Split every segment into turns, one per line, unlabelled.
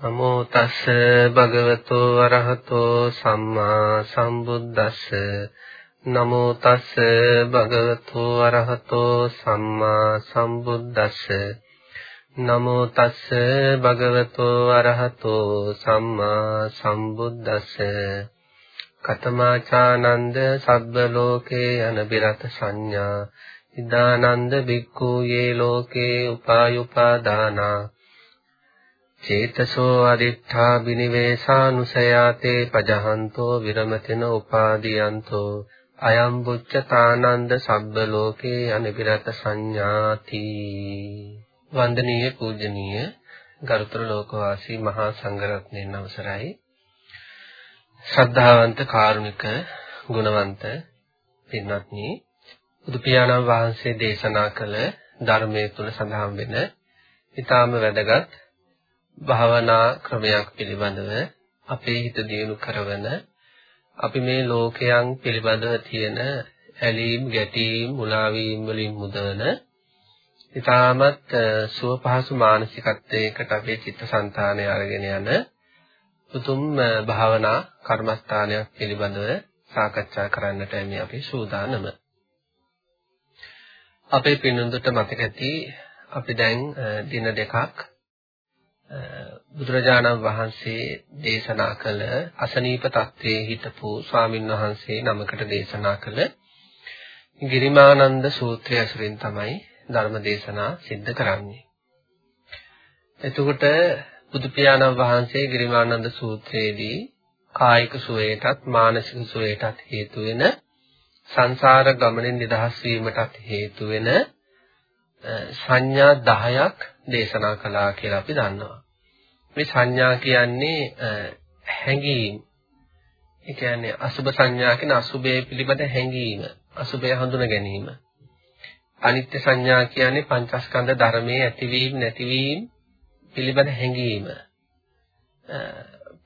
නමෝ තස්ස භගවතු අරහතෝ සම්මා සම්බුද්දස්ස. නමෝ තස්ස භගවතු අරහතෝ සම්මා සම්බුද්දස්ස. නමෝ තස්ස භගවතු අරහතෝ සම්මා සම්බුද්දස්ස. කතමාචානන්ද සබ්බ ලෝකේ අනබිරත සංඥා. ඉදානන්ද බික්ඛු යේ ලෝකේ උපායුපාදානා. චේතසෝ අදිත්තා බිනිවේසානුසයාතේ පජහන්තෝ විරමතින උපාදීයන්තෝ අයම් බුච්චතානන්ද සබ්බ ලෝකේ අනිබිරත සංඥාති. වන්දනීය පූජනීය ගරුතර ලෝකවාසී මහා සංඝරත්නයන් අවසරයි. ශ්‍රද්ධාවන්ත කාරුණික ගුණවන්ත පින්වත්නි බුදු පියාණන් වහන්සේ දේශනා කළ ධර්මයේ තුල සඳහන් වෙන ඊටාම වැදගත් භාවනා ක්‍රමයක් පිළිබඳව අපේ හිත දියුණු කරවන අපි මේ ලෝකයන් පිළිබඳව තියෙන ඇලීම් ගැටීම් මුලාවීම් වලින් මුදවන ඊටමත් සුව පහසු මානසිකත්වයකට අපේ චිත්තසංතානය අරගෙන යන උතුම් භාවනා කර්මස්ථානයක් පිළිබඳව සාකච්ඡා කරන්නට මේ අපි සූදානම. අපේ පින්නුන්ට මතක ඇති අපි දැන් දින දෙකක් බුදුරජාණන් වහන්සේ දේශනා කළ අසනීප තත්ත්වයේ හිටපු ස්වාමින් වහන්සේ නමකට දේශනා කළ ගිරිමානන්ද සූත්‍රය ඇසුරින් තමයි ධර්ම දේශනා සිද්ධ කරන්නේ. එතකොට බුදු පියාණන් වහන්සේ ගිරිමානන්ද සූත්‍රයේදී කායික සුවයටත් මානසික සුවයටත් හේතු වෙන සංසාර ගමනෙන් නිදහස් වීමටත් හේතු වෙන සංඥා 10ක් දේශනා කළා කියලා අපි දන්නවා. මේ සංඥා කියන්නේ හැඟීම්. ඒ කියන්නේ අසුබ සංඥා කියන අසුබේ පිළිබඳ හැඟීම, අසුබය හඳුන ගැනීම. අනිත්‍ය සංඥා කියන්නේ පංචස්කන්ධ ධර්මයේ ඇතිවීම නැතිවීම පිළිබඳ හැඟීම.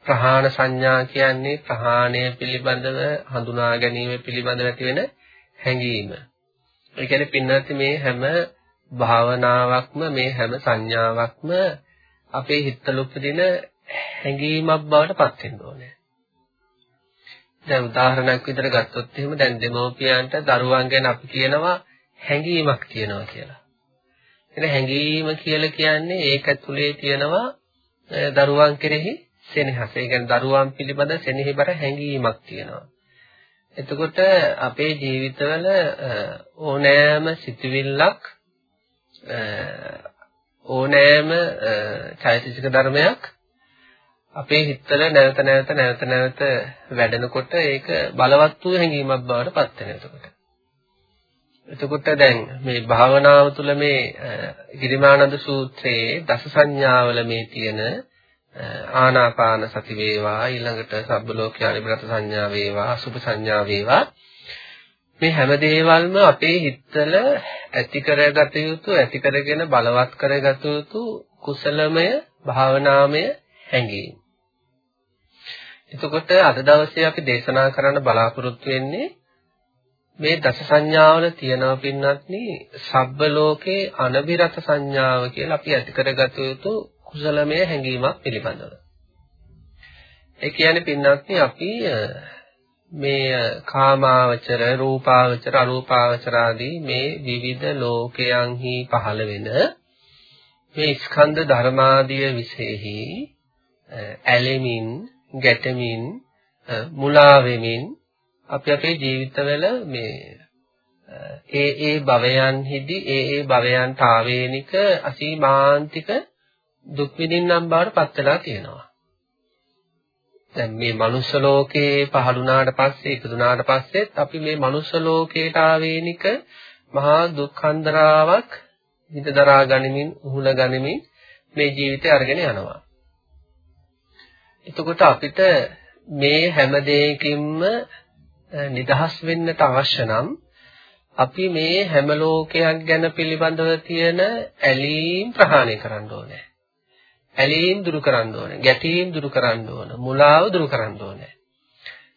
ප්‍රහාණ සංඥා කියන්නේ ප්‍රහාණය පිළිබඳව හඳුනා ගැනීම පිළිබඳව ඇති වෙන හැඟීම. ඒ කියන්නේ පින්නත් මේ හැම භාවනාවක්ම මේ හැම සංඥාවක්ම අපේ හිතවල උපදින හැඟීමක් බවට පත් වෙන්න ඕනේ. දැන් උදාහරණයක් විදිහට ගත්තොත් එහෙම දැන් දෙමෝපියන්ට දරුවන් ගැන අපි කියනවා හැඟීමක් තියෙනවා කියලා. එන හැඟීම කියලා කියන්නේ ඒක ඇතුලේ තියෙනවා දරුවන් කෙරෙහි සෙනෙහස. ඒ කියන්නේ දරුවන් පිළිබඳ සෙනෙහබර හැඟීමක් තියෙනවා. එතකොට අපේ ජීවිතවල ඕනෑම සිතුවිල්ලක් ඕනෑම චෛතසික ධර්මයක් අපේ හිතවල නැවත නැවත නැවත නැවත වැඩෙනකොට ඒක බලවත් වූ හැඟීමක් බවට පත් වෙනවා එතකොට. එතකොට දැන් මේ භාවනාව තුළ මේ ගිරිමානන්ද සූත්‍රයේ දස සංඥාවල මේ තියෙන ආනාපාන සති වේවා ඊළඟට සබ්බ ලෝකයානි බ්‍රත සංඥා වේවා අසුභ සංඥා වේවා මේ හැම දේවල්ම අපේ හිතවල ඇති කරගත යුතු ඇති කරගෙන බලවත් කරගත යුතු කුසලමය භාවනාමය හැඟීම්. එතකොට අද දවසේ අපි දේශනා කරන්න බලාපොරොත්තු වෙන්නේ මේ දස සංඥාවල තියෙනවා පින්නත්නි සබ්බ ලෝකේ අනබිරත සංඥාව කියලා අපි ඇති කරගත යුතු කුසලමය හැඟීමක් පිළිබඳව. ඒ කියන්නේ පින්නත්නි අපි මේ කාමාවචර රූපාවචර අරූපාවචර ආදී මේ විවිධ ලෝකයන්හි පහළ වෙන මේ ස්කන්ධ ධර්මාදිය විශේෂෙහි ඇලෙමින් ගැටෙමින් මුලා වෙමින් අපි අපේ ජීවිතවල මේ ඒ ඒ භවයන්හිදී ඒ ඒ භවයන්ට ආවේනික අසීමාන්තික දුක් විඳින්නම් බවට පත් වෙලා තියෙනවා. දැන් මේ මනුස්ස ලෝකේ පහළුණාට පස්සේ ඉපදුනාට පස්සෙත් අපි මේ මනුස්ස ලෝකයට ආවේනික මහා දුක්ඛන්දරාවක් විඳදරා ගනිමින් උහුල ගනිමින් මේ ජීවිතය අරගෙන යනවා. එතකොට අපිට මේ හැම දෙයකින්ම නිදහස් වෙන්නට අවශ්‍ය නම් අපි මේ හැම ලෝකයක් ගැන පිළිබඳව තියෙන ඇලීම් ප්‍රහාණය කරන්න ඕනේ. ඇලීම් දුරු කරන්න ඕනේ. ගැටීම් දුරු කරන්න ඕන. මුලාව දුරු කරන්න ඕනේ.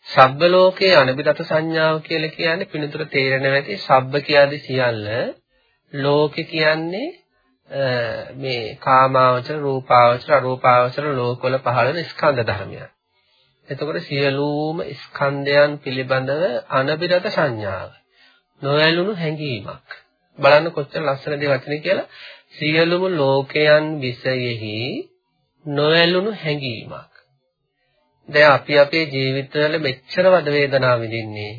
සබ්බ ලෝකයේ අනිබිදත සංඥාව කියලා කියන්නේ පිනතුර තේරෙන නැති සබ්බ කියාදී සියල්ල ලෝකේ කියන්නේ මේ කාමාවචර රූපාවචර අරූපාවචර ලෝකවල පහළ වෙන ස්කන්ධ ධර්මයන්. එතකොට සියලුම ස්කන්ධයන් පිළිබඳව අනබිරත සංඥාව. නොයලුණු හැඟීමක්. බලන්න කොච්චර ලස්සන දේ වචනේ කියලා සියලුම ලෝකයන් විසයෙහි නොයලුණු හැඟීමක්. දැන් අපි අපේ ජීවිතවල මෙච්චර වද වේදනා විඳින්නේ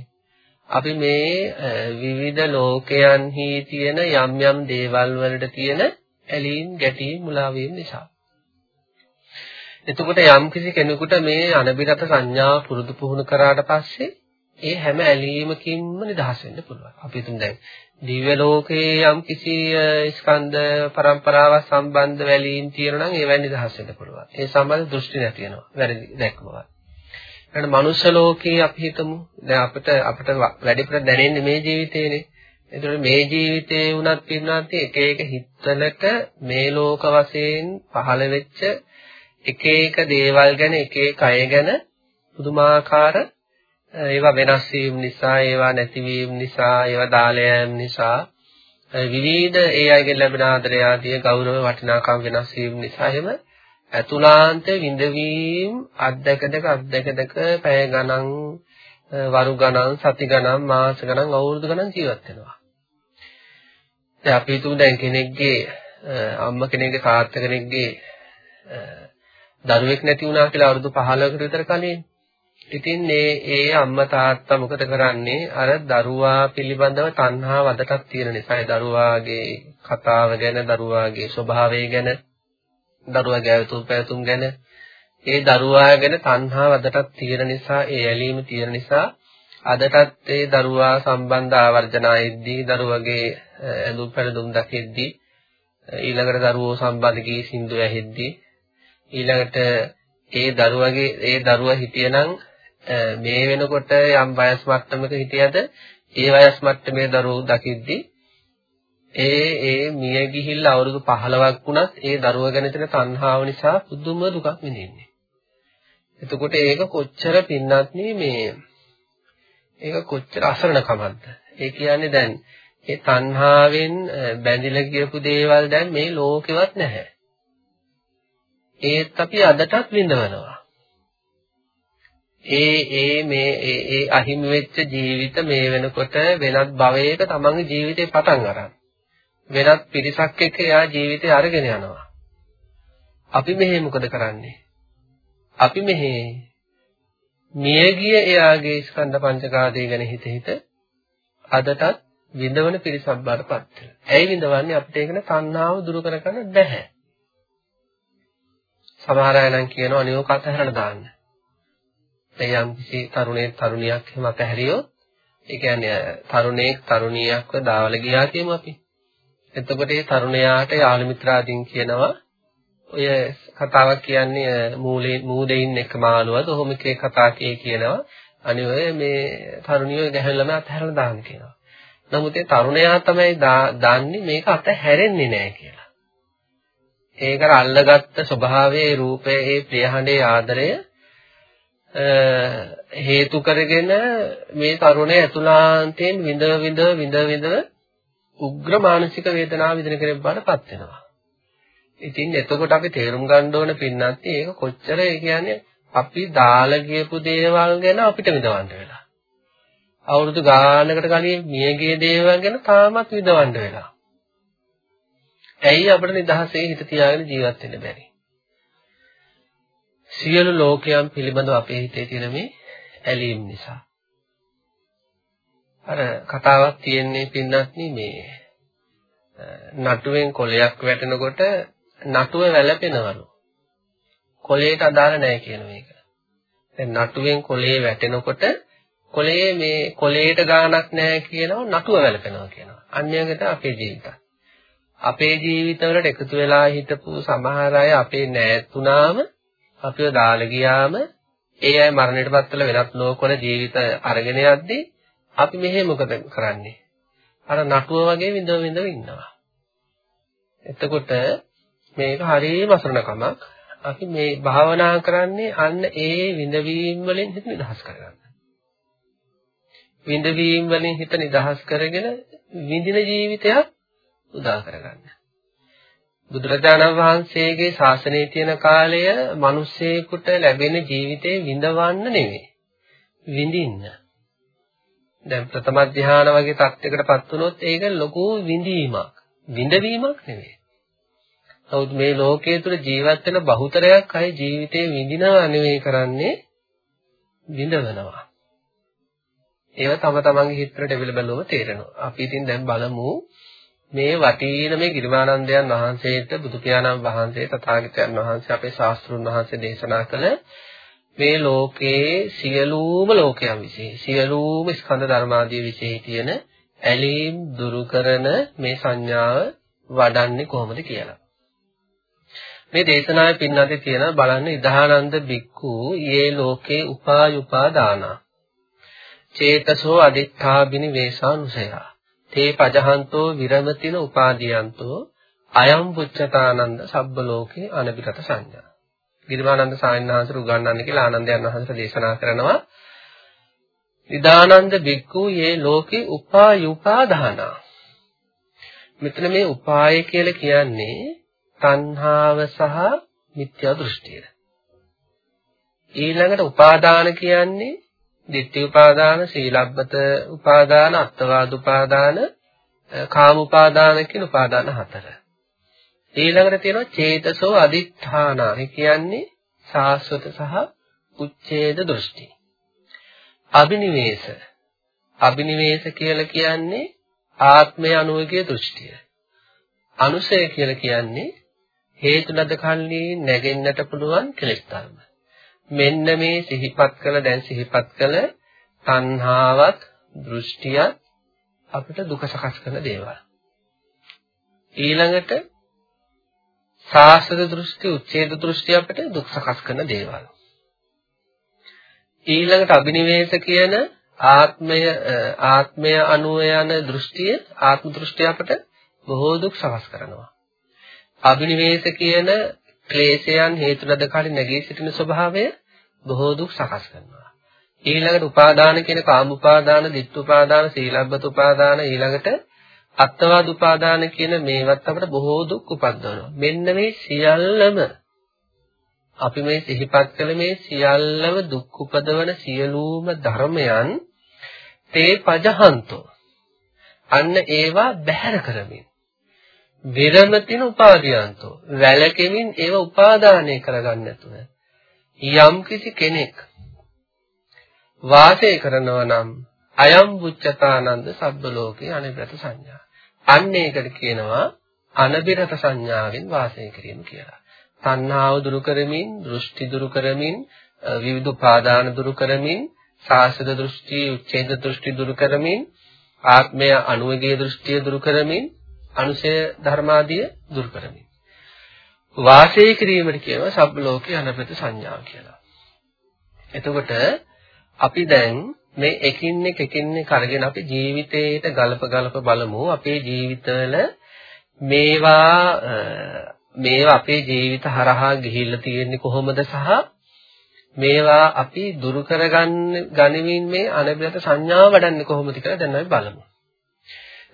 අපි මේ විවිධ ලෝකයන්හි තියෙන යම් යම් දේවල් වලට තියෙන ඇලීම් ගැටීම් මුලා වීම නිසා. එතකොට යම් කිසි කෙනෙකුට මේ අනබිරත සංඥාව පුරුදු පුහුණු කරාට පස්සේ ඒ හැම ඇලීමකින්ම නිදහස් වෙන්න පුළුවන්. අපි හිතමු දැන් දිව්‍ය ලෝකයේ යම් කිසි ස්කන්ධ පරම්පරාවක් සම්බන්ධ වැලීම් තියෙනවා නම් ඒවෙන් නිදහස් වෙන්න පුළුවන්. ඒ සම්බන්ධ දෘෂ්ටි නැති වෙනවා. වැරදි දැක්මවත්. ඊට මනුෂ්‍ය ලෝකයේ අපි හිතමු දැන් අපිට අපිට වැඩිපුර දැනෙන්නේ මේ ජීවිතේනේ. ඒතකොට මේ ජීවිතේ වුණත් පින්නත් එක එක හිතලක මේ ලෝක වශයෙන් පහළ වෙච්ච එක එක දේවල් ගැන එක එක අය ගැන පුදුමාකාර ඒවා වෙනස් වීම නිසා ඒවා නැතිවීම නිසා ඒවා දාලයන් නිසා විවිධ ඒ අයගෙන් ලැබෙන ආදරය ආදී ගෞරව වටිනාකම් වෙනස් වීම නිසා එහෙම අතුලාන්ත විඳවීම අද්දකදක අද්දකදක පැය ගණන් වරු ගණන් සති ගණන් මාස ගණන් අවුරුදු ගණන් ජීවත් වෙනවා. දැන් අපි හිතමු දැන් කෙනෙක්ගේ අම්මා කෙනෙක්ගේ තාත්තා කෙනෙක්ගේ දරුවෙක් නැති වුණා කියලා අවුරුදු 15කට විතර කලින් ඉතින් මේ ඒ අම්මා තාත්තා මොකද කරන්නේ? අර දරුවා පිළිබඳව තණ්හාව අදටත් තියෙන නිසා ඒ දරුවාගේ කතාව ගැන දරුවාගේ ස්වභාවය ගැන දරුවාගේ ඇවතුම් පැවතුම් ගැන ඒ දරුවා ගැන තණ්හාව අදටත් තියෙන නිසා ඒ ඇලීම තියෙන නිසා අදටත් ඒ දරුවා සම්බන්ධ ආවර්ජනා එද්දී දරුවගේ ඇඳුම් පැළඳුම් දකිද්දී ඊළඟට දරුවෝ සම්බන්ධ ගී සින්දු ඇහෙද්දී ඊළඟට ඒ දරුවගේ ඒ දරුවා හිටියනම් මේ වෙනකොට යම් වයස් මට්ටමක හිටියද ඒ වයස් මට්ටමේ දරුවෝ දකිද්දී ඒ ඒ මිය ගිහිල්ලා අවුරුදු 15ක් වුණත් ඒ දරුවා ගැන තියෙන තණ්හාව නිසා පුදුම දුකක් විඳින්නේ. එතකොට ඒක කොච්චර පින්නත් මේ ඒක කොච්චර අසරණකමක්ද? ඒ කියන්නේ දැන් ඒ තණ්හාවෙන් බැඳිලා ගියපු දේවල් දැන් මේ ලෝකෙවත් නැහැ. ඒත් අපි අදටත් විඳවනවා. ඒ ඒ මේ ඒ ඒ අහිමි වෙච්ච ජීවිත මේ වෙනකොට වෙනත් භවයක තමන්ගේ ජීවිතේ පටන් අරන් වෙනත් පිරිසක් එක්ක එයා ජීවිතය අරගෙන යනවා. අපි මෙහි මොකද කරන්නේ? අපි මෙහි මියගිය එයාගේ ස්කන්ධ පංචකාදී ගැන හිත හිත අදටත් විඳවන පිරිසක් බාටපත් වෙනවා. ඇයි විඳවන්නේ අපිට ඒකන තණ්හාව දුරු කරගන්න බැහැ. සමහර අය නම් කියනවා අනියෝක අතහැරලා දාන්න. දැන් යම් කිසි තරුණයෙක් තරුණියක් එහෙම අතහැරියොත් ඒ කියන්නේ තරුණයෙක් තරුණියක්ව දාවල ගියා කියමු අපි. එතකොට ඒ තරුණයාට යාළු මිත්‍රාදීන් කියනවා ඔය කතාවක් කියන්නේ මූලේ මූදෙයින් එක මාළුවද ඔහොම එකේ කතා කියේ කියනවා අනිත් ඔය මේ තරුණියෝ ගැහැණු ළමයා අතහැරලා දාන්න කියනවා. නමුත් ඒ තරුණයා තමයි දන්නේ මේක අතහැරෙන්නේ නැහැ කියලා. ඒකට අල්ලගත්ත ස්වභාවයේ රූපයේ ඒ ප්‍රියහඬේ ආදරය හේතු කරගෙන මේ තරුණය ඇතුළාන්තයෙන් විඳ විඳ විඳ විඳ උග්‍ර මානසික වේදනාව විඳින කෙනෙක් බාටපත් වෙනවා. ඉතින් එතකොට අපි තේරුම් ගන්න ඕන පින්නත් ඒක කොච්චර ඒ කියන්නේ අපි දාලා ගියපු දේවල් ගැන අපිට විඳවන්න වෙලා. අවුරුදු ගානකට කලින් මියගිය දේවල් ගැන තාමත් විඳවන්න වෙලා. ඇයි අපිට නිදහසේ හිත තියාගෙන ජීවත් වෙන්න බැරි? සියලු ලෝකයන් පිළිබඳව අපේ හිතේ තියෙන මේ ඇලීම් නිසා. අර කතාවක් තියෙන්නේ පින්නත්නි මේ නටුවෙන් කොලයක් වැටෙනකොට නටුව වැළපෙනවලු. කොලයට අදාළ නැහැ කියන මේක. දැන් නටුවෙන් කොලේ වැටෙනකොට කොලේ මේ කොලේට ගාණක් නැහැ කියනවා නටුව වැළපෙනවා කියනවා. අන්‍යයකට අපේ ජීවිතය. අපේ ජීවිතවලට එකතු වෙලා හිටපු සමහර අය අපේ නෑතුණාම අපිව දාලා ගියාම ඒ අය මරණයටපත් වෙලා වෙනත් ලෝකවල ජීවිත අරගෙන යද්දී අපි මෙහෙ මොකද කරන්නේ? අර නටුව වගේ විඳ විඳ ඉන්නවා. එතකොට මේක හරියම අසරණකමක්. අපි මේ භාවනා කරන්නේ අන්න ඒ විඳවීම් වලින් හිත නිදහස් කරගන්න. විඳවීම් වලින් හිත නිදහස් කරගෙන විඳින ජීවිතයක් උදා කරගන්න. බුදුරජාණන් වහන්සේගේ ශාසනයේ තියෙන කාලය මිනිස්සෙකුට ලැබෙන ජීවිතේ විඳවන්න නෙවෙයි. විඳින්න. දැන් ප්‍රථම ධ්‍යාන වගේ තත්යකටපත් වුණොත් ඒක ලොකු විඳීමක්. විඳවීමක් නෙවෙයි. නමුත් මේ ලෝකයේ තුල ජීවත් වෙන බහුතරයක් අය ජීවිතේ විඳිනවා නෙවෙයි කරන්නේ විඳවනවා. ඒව තම තමන්ගේ හිතට දෙවිල බැලුවම තේරෙනවා. අපි ඉතින් දැන් බලමු මේ වටීන මේ ගිරිමානන්දයන් වහන්සේට බුදු පියාණන් වහන්සේ තථාගතයන් වහන්සේ අපේ ශාස්ත්‍රුන් වහන්සේ දේශනා කළ මේ ලෝකයේ සියලුම ලෝකයන් વિશે සියලුම ස්කන්ධ ධර්මාදී વિશે තියෙන ඇලීම් දුරු කරන මේ සංඥාව වඩන්නේ කොහොමද කියලා. මේ දේශනාවේ පින්නදී තියෙන බලන්න ඉදහානන්ද බික්කු යේ ලෝකේ උපායුපාදානා චේතසෝ අදිත්තාබිනි වේසානුසයා තේ පජහන්තෝ විරමතින උපාදීයන්තෝ අයම් පුච්චතානන්ද සබ්බ ලෝකේ අනබිරත සංඥා. ගිරිමානන්ද සායනහන්සර උගන්වන්නේ කියලා ආනන්දයන් වහන්සේ දේශනා කරනවා. නිදානන්ද බික්කු යේ ලෝකේ උපායුපාදානා. මෙතන මේ උපාය කියලා කියන්නේ තණ්හාව සහ මිත්‍යා දෘෂ්ටිය. ඊළඟට උපාදාන කියන්නේ ditthi උපාදාන, සීලබ්බත උපාදාන, අත්වාද උපාදාන, කාම උපාදාන කියන උපාදාන හතර. ඊළඟට තියෙනවා චේතසෝ අදිඨානා. ඒ කියන්නේ සාස්වත සහ උච්ඡේද දෘෂ්ටි. අබිනිවේෂ. අබිනිවේෂ කියලා කියන්නේ ආත්මය අනුවගේ දෘෂ්ටිය. අනුසය කියලා කියන්නේ හේතු ලද කල්ලි නැගෙන්නට පුළුවන් කෙලෙස් ධර්ම. මෙන්න මේ සිහිපත් කළ දැන් සිහිපත් කළ තණ්හාවත් දෘෂ්ටියත් අපිට දුක සකස් කරන දේවල්. ඊළඟට සාස්ත්‍ර දෘෂ්ටි, උච්ඡේද දෘෂ්ටි අපිට දුක් සකස් කරන දේවල්. ඊළඟට අබිනිවේෂ කියන ආත්මය ආත්මය අනුව යන දෘෂ්ටිය ආත්ම දෘෂ්ටිය අපිට බොහෝ දුක් සකස් කරනවා. අබිනිවේෂ කියන ක්ලේශයන් හේතු ලද කලින් නැගී සිටින ස්වභාවය බොහෝ දුක් සකස් කරනවා. ඊළඟට උපාදාන කියන කාම උපාදාන, ditth උපාදාන, සීලබ්බත උපාදාන ඊළඟට අත්වාද උපාදාන කියන මේවත් අපට බොහෝ දුක් උපද්දවනවා. මෙන්න මේ සියල්ලම අපි මේ සිහිපත් කළ මේ සියල්ලම දුක් උපදවන සියලුම ධර්මයන් තේ පජහන්තෝ අන්න ඒවා බැහැර කරමින් විරමතින උපාදීයන්තෝ වැලකෙමින් ඒව උපාදානය කරගන්න නැතුව යම් කිසි කෙනෙක් වාසය කරනවා නම් අයම් බුච්චතානන්ද සබ්බ ලෝකේ අනිබ්‍රත සංඥා. අන්න ඒකට කියනවා අනබිරත සංඥාවෙන් වාසය කිරීම කියලා. තණ්හාව දුරු කරමින්, දෘෂ්ටි දුරු කරමින්, විවිධ උපාදාන දුරු කරමින්, සාසද දෘෂ්ටි, උච්ඡේද දෘෂ්ටි දුරු කරමින්, ආත්මය අනුවගේ දෘෂ්ටිය දුරු කරමින් අනුසය ධර්මාදිය දුරු කරමින් වාසය කිරීමට කියනවා සබ්බ ලෝකේ අනපත සංඥා කියලා. එතකොට අපි දැන් මේ එකින් එක එකින් එක අරගෙන අපි ජීවිතේට ගලප ගලප බලමු අපේ ජීවිතවල මේවා මේවා අපේ ජීවිත හරහා ගිහිල්ලා තියෙන්නේ කොහොමද සහ මේවා අපි දුරු කරගන්න ගනිමින් මේ අනබිරත සංඥාව වඩන්නේ කොහොමද කියලා දැන් අපි බලමු.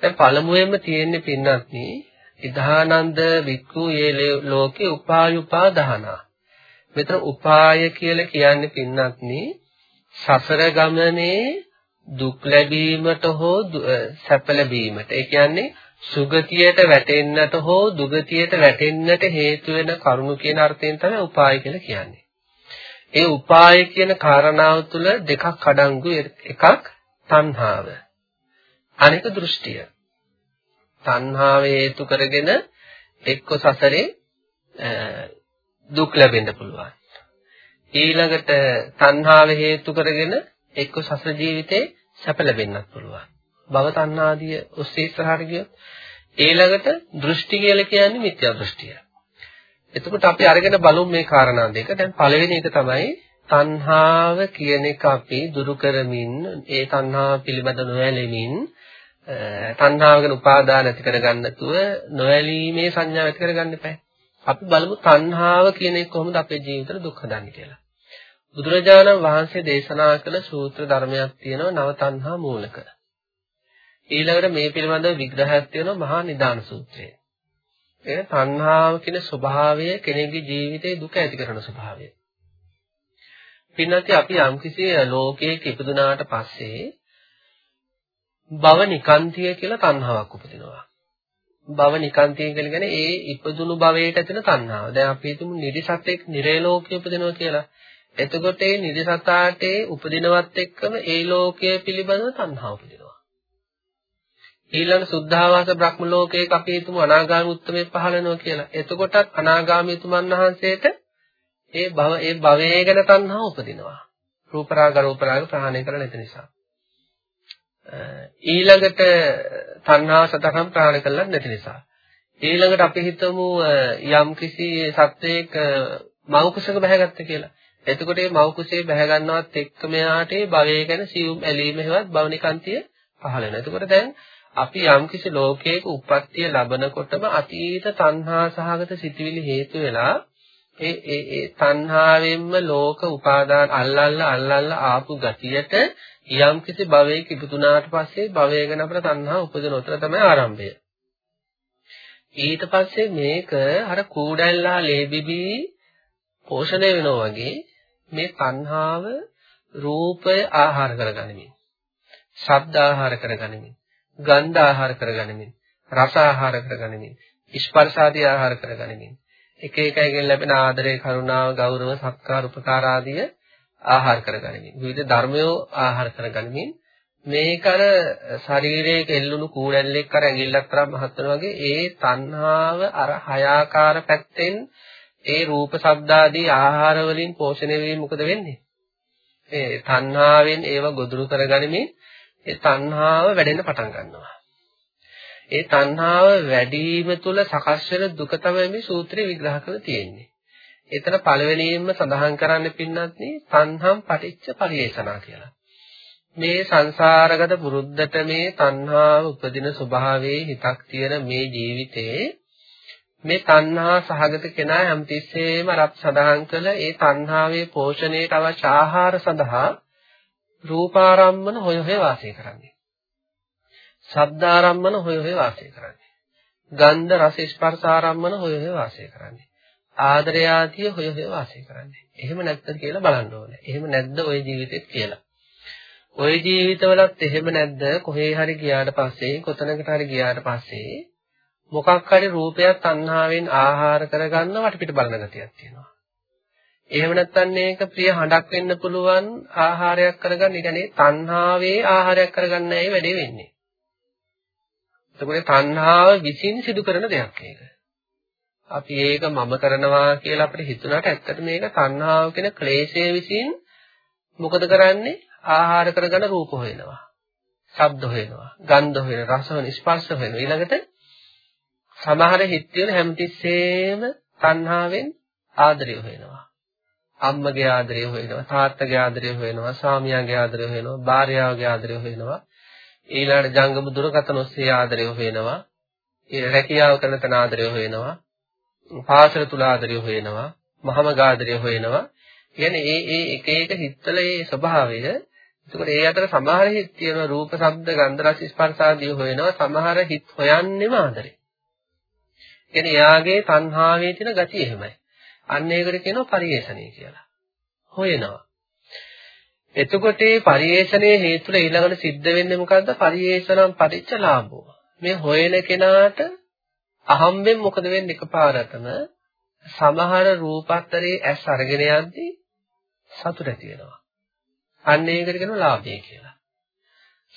දැන් පළමුවෙන්ම තියෙන්නේ පින්නත්නි ඉදානන්ද වික්ඛු යේ ලෝකේ උපායුපාදානා. මෙතන උපාය කියලා කියන්නේ පින්නත්නි සසර ගමනේ දුක් ලැබීමට හෝ සැප ලැබීමට. ඒ කියන්නේ සුගතියට වැටෙන්නට හෝ දුගතියට වැටෙන්නට හේතු වෙන කරුණු කියන අර්ථයෙන් තමයි උපාය කියලා කියන්නේ. ඒ උපාය කියන කාරණාව තුළ දෙකක් අඩංගු එකක් තණ්හාව. අනික දෘෂ්ටිය. තණ්හාව හේතු කරගෙන එක්ක සසරේ දුක් ලැබෙන්න පුළුවන්. ඊළඟට තණ්හාව හේතු කරගෙන එක්ක සසර ජීවිතේ සැප ලැබෙන්නත් පුළුවන්. භව තණ්හාදිය ඔස්සේ ඉස්සරහට ගියොත් ඊළඟට දෘෂ්ටි කියලා කියන්නේ මිත්‍යා දෘෂ්ටිය. එතකොට අපි අරගෙන බලමු මේ කාරණා දෙක. දැන් පළවෙනි එක තමයි තණ්හාව කියන එක අපි දුරු කරමින් ඒ තණ්හාව පිළිබඳ නොයැලෙමින් තණ්හාව ගැන උපාදාන ඇති කරගන්න නැතුව නොඇලීමේ සංඥාව ඇති කරගන්න එපා. අපි බලමු තණ්හාව කියන එක කොහොමද අපේ ජීවිතේට දුක් හදන්නේ කියලා. බුදුරජාණන් වහන්සේ දේශනා කළ සූත්‍ර ධර්මයක් තියෙනවා නව තණ්හා මූලක. ඊළඟට මේ පිළිබඳව විග්‍රහයක් තියෙනවා මහා නිදාන සූත්‍රයේ. ඒ තණ්හාව කියන ස්වභාවය කෙනෙකුගේ ජීවිතේ දුක ඇති කරන ස්වභාවය. පින්නති අපි යම්කිසි ලෝකයක ඉපදුනාට පස්සේ භව නිකාන්තිය කියලා තණ්හාවක් උපදිනවා. භව නිකාන්තිය කියලා කියන්නේ ඒ ඉපදුණු භවයට ඇතින තණ්හාව. දැන් අපි හිතමු නිරිසතෙක් නිරේ ලෝකයේ උපදිනවා කියලා. එතකොට ඒ නිරිසතාට උපදිනවත් එක්කම ඒ ලෝකයේ පිළිබඳව තණ්හාව උපදිනවා. ඊළඟ සුද්ධාවාස බ්‍රහ්ම ලෝකයක අපි හිතමු අනාගාමී උත්තමේ පහළ වෙනවා කියලා. එතකොටත් අනාගාමී තුමන් වහන්සේට ඒ භව ඒ භවයේ ගැන තණ්හාව උපදිනවා. රූප රාග රූප රාග ප්‍රහාණය කරලා නැති නිසා. ඊළඟට තණ්හා සතකම් ප්‍රහාණය කළා නැති නිසා. ඊළඟට අපි හිතමු යම් කිසි සත්වයක මව් කුසක බහැගත්ත කියලා. එතකොට මේ මව් කුසේ බැහැ ගන්නවත් එක්කම යාට ඒ භවය ගැන සියුම් ඇලීම හේවත් භවනිකාන්තිය පහළ වෙනවා. එතකොට දැන් අපි යම්කිසි ලෝකයක උප්පත්තිය ලබනකොටම අතීත තණ්හා සහගත සිටිවිලි හේතු වෙලා ඒ ඒ ඒ තණ්හාවෙන්ම ලෝක උපාදාන අල්ලල්ලා අල්ලල්ලා ආපු ගතියට යම්කිසි භවයක ඉපදුනාට පස්සේ භවය ගැන අපට තණ්හා උපදින උතර තමයි ආරම්භය. ඊට පස්සේ මේක අර කූඩැල්ලා ලේබිබි පෝෂණය වෙනවා වගේ මේ තණ්හාව රූපය ආහාර කරගනිමින් ශබ්ද ආහාර කරගනිමින් ගන්ධ ආහාර කරගනිමින් රස ආහාර කරගනිමින් ස්පර්ශාදී ආහාර කරගනිමින් එක එක එකෙන් ලැබෙන ආදරය කරුණාව ගෞරව සත්කාර උපකාර ආදිය ආහාර කරගනිමින් විවිධ ධර්මයෝ ආහාර කරගනිමින් මේක අර ශරීරයේ කෙල්ලුණු කූඩැල්ලෙක් අර ඇඟිල්ලක් තරම් මහත් වගේ ඒ තණ්හාව අර හයාකාර පැත්තෙන් ඒ රූප ශබ්ද ආදී ආහාර වලින් පෝෂණය වීම මොකද වෙන්නේ? ඒ තණ්හාවෙන් ඒව ගොදුරු කරගනිමින් ඒ තණ්හාව වැඩෙන්න පටන් ගන්නවා. ඒ තණ්හාව වැඩිම තුල සකස් වෙන දුක තමයි මේ සූත්‍රය විග්‍රහ කරලා තියෙන්නේ. එතන පළවෙනියෙන්ම සඳහන් කරන්න පින්නත් නේ තණ්හම් පටිච්ච පරිේෂණා කියලා. මේ සංසාරගත පුරුද්දට මේ තණ්හාව උපදින ස්වභාවයේ හිතක් තියෙන මේ ජීවිතේ මේ තණ්හා සහගත කෙනා හැමතිස්සෙම අරත් සඳහන් කළ ඒ තණ්හාවේ පෝෂණයට අවශ්‍ය ආහාර සඳහා රූපාරම්මන හොය හොය වාසය කරන්නේ. ශබ්දාරම්මන හොය හොය වාසය කරන්නේ. ගන්ධ රස ස්පර්ශ ආරම්මන හොය හොය වාසය කරන්නේ. ආදරය ආදිය හොය හොය වාසය කරන්නේ. එහෙම නැද්ද කියලා බලන්න ඕනේ. එහෙම නැද්ද ওই ජීවිතෙත් කියලා. ওই ජීවිතවලත් එහෙම නැද්ද කොහේ හරි ගියාට පස්සේ කොතනකට හරි ගියාට පස්සේ මොකක් හරි රූපයක් තණ්හාවෙන් ආහාර කරගන්න වටපිට බලන ගතියක් තියෙනවා. එහෙම නැත්නම් මේක ප්‍රිය හඬක් වෙන්න පුළුවන් ආහාරයක් කරගන්න. ඒ කියන්නේ තණ්හාවේ ආහාරයක් කරගන්න ඇයි වැඩේ වෙන්නේ. එතකොට තණ්හාව විසින් සිදු කරන දෙයක් ඒක. අපි ඒක මම කරනවා කියලා අපිට හිතුණාට ඇත්තට මේක තණ්හාව කියන ක්ලේශය විසින් මොකද කරන්නේ? ආහාර කරගන්න රූප හොයනවා. ශබ්ද හොයනවා. ගන්ධ හොයනවා. රස හොයනවා. ස්පර්ශ හොයනවා. ඊළඟට සමහර හිත තියෙන හැමතිස්සෙම තණ්හාවෙන් ආදරය හොයනවා. අම්මගේ ආදරය හොයනවා, තාත්තගේ ආදරය හොයනවා, ස්වාමියාගේ ආදරය හොයනවා, භාර්යාවගේ ආදරය හොයනවා. ඊළඟට ජංගම දුරකථන ඔස්සේ ආදරය හොයනවා. ඒ රැකියාව කරන තන ආදරය හොයනවා. පාසල තුල ආදරය හොයනවා. මහමග ආදරය හොයනවා. කියන්නේ ඒ ඒ එක එක හිතවල ඒ ස්වභාවය එතකොට ඒ අතර සමහර හිත් තියෙන රූප, ශබ්ද, ගන්ධ, රස, ස්පර්ශ ආදී හොයනවා. සමහර හිත් හොයන්නේම ආදරේ. කියන්නේ එයාගේ තණ්හාවේ තියෙන ගතිය එහෙමයි. අන්න ඒකට කියනවා පරිේශණය කියලා. හොයනවා. එතකොට මේ පරිේශණයේ හේතුල ඊළඟට සිද්ධ වෙන්නේ මොකද්ද? පරිේශණම් පටිච්චලාභෝ. මේ හොයන කෙනාට අහම්බෙන් මොකද වෙන්නේ එකපාරටම සමහර රූපතරේ ඇස් අරගෙන යද්දී සතුට ඇති වෙනවා. අන්න ඒකට කියනවා ලාභය කියලා.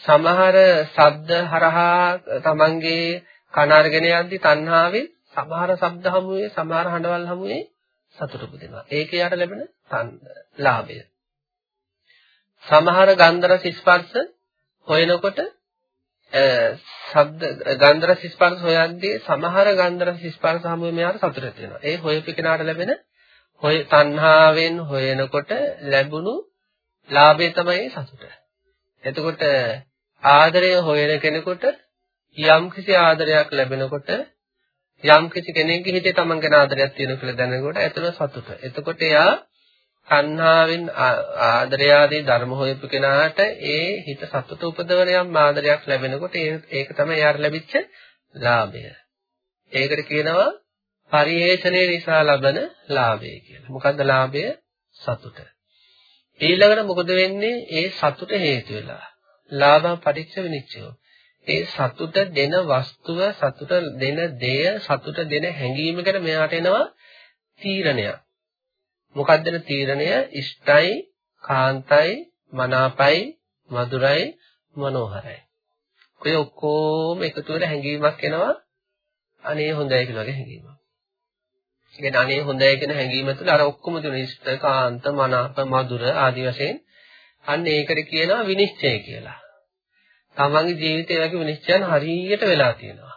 සමහර ශබ්ද හරහා තමන්ගේ කන අරගෙන යද්දී තණ්හාවෙන් සමහර ශබ්ද හමුවේ සමහර හඬවල් හමුවේ සතුට උපදිනවා. ඒක යාට ලැබෙන ලාභය. සමහර ගන්ධ රස ස්පර්ශ හොයනකොට ශබ්ද ගන්ධ රස ස්පර්ශ හොයද්දී සමහර ගන්ධ රස ස්පර්ශ හමුවේ මෙයාට සතුට වෙනවා. ඒ හොයපු කෙනාට ලැබෙන හොය තණ්හාවෙන් හොයනකොට ලැබුණු ලාභය තමයි සතුට. එතකොට ආදරය හොයන කෙනෙකුට යම් කිසි ආදරයක් ලැබෙනකොට යම් කිසි කෙනෙක්ගේ හිතේ Taman ගැන ආදරයක් තියෙනවා කියලා දැනනකොට එතන සතුට. එතකොට එයා කන්නාවෙන් ආදරය ආදී ධර්ම හොයපු කෙනාට ඒ හිත සතුට උපදවන යම් ආදරයක් ලැබෙනකොට ඒක තමයි යාර ලැබිච්ච ලාභය. ඒකට කියනවා පරිේෂණය නිසා ලබන ලාභය කියලා. මොකද්ද ලාභය? සතුට. ඊළඟට මොකද වෙන්නේ? ඒ සතුට හේතු වෙලා. ලාභ පටිච්ච විනිච්ඡය. ඒ සතුට දෙන වස්තුව, සතුට දෙන දෙය, සතුට දෙන හැඟීම ගැන මෙයාට එනවා තීරණයක්. මොකක්ද තීරණය? ඉෂ්ටයි, කාන්තයි, මනාපයි, මధుරයි, මනෝහරයි. ඔය ඔක්කොම එකතු වෙලා හැඟීමක් එනවා. අනේ හොඳයි කියලා වගේ හැඟීමක්. කියන්නේ අනේ හොඳයි කියන හැඟීම තුළ අර ඔක්කොම තුන ඉෂ්ට, කාන්ත, මනාප, මధుර ආදී වශයෙන් අන්න ඒකට කියනවා විනිශ්චය කියලා. තමන්ගේ ජීවිතය වගේ විනිශ්චයන් හරියට වෙලා තියෙනවා.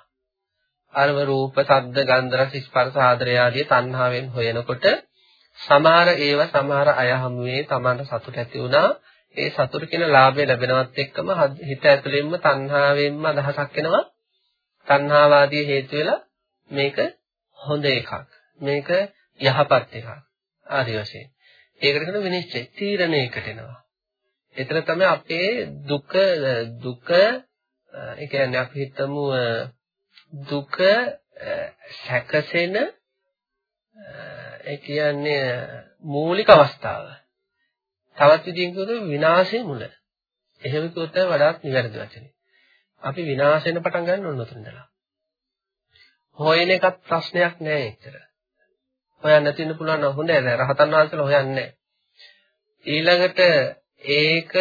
අරව රූප, ශබ්ද, ගන්ධ, රස, ස්පර්ශ, ආදරය ආදී තණ්හාවෙන් හොයනකොට සමහර ඒවා සමහර අය හමුවේ තමන්ට සතුට ඇති වුණා. ඒ සතුට කියන ලාභය ලැබෙනවත් එක්කම හිත ඇතුළෙන්ම තණ්හාවෙන්ම අදහසක් එනවා. තණ්හාවාදී හේතු වෙලා මේක හොඳ එකක්. මේක යහපත් එකක්. ආදි වශයෙන්. ඒකට කියන විනිශ්චය තීරණයකට එනවා. එතන තමයි අපේ දුක දුක ඒ කියන්නේ අපි හිතමු දුක සැකසෙන ඒ කියන්නේ මූලික අවස්ථාව. තවත් විදිහකින් කිව්වොත් විනාශයේ මුල. එහෙම කිව්වොත් තමයි වඩාත් නිවැරදි වචනේ. අපි විනාශයෙන් පටන් ගන්න ඕන උතනදලා. හොයන එකත් ප්‍රශ්නයක් නෑ ඒතර. හොයන්න තියෙන පුළුවන් නම් හොඳයි නෑ. රහතන් වහන්සේලා හොයන්නේ ඊළඟට ඒක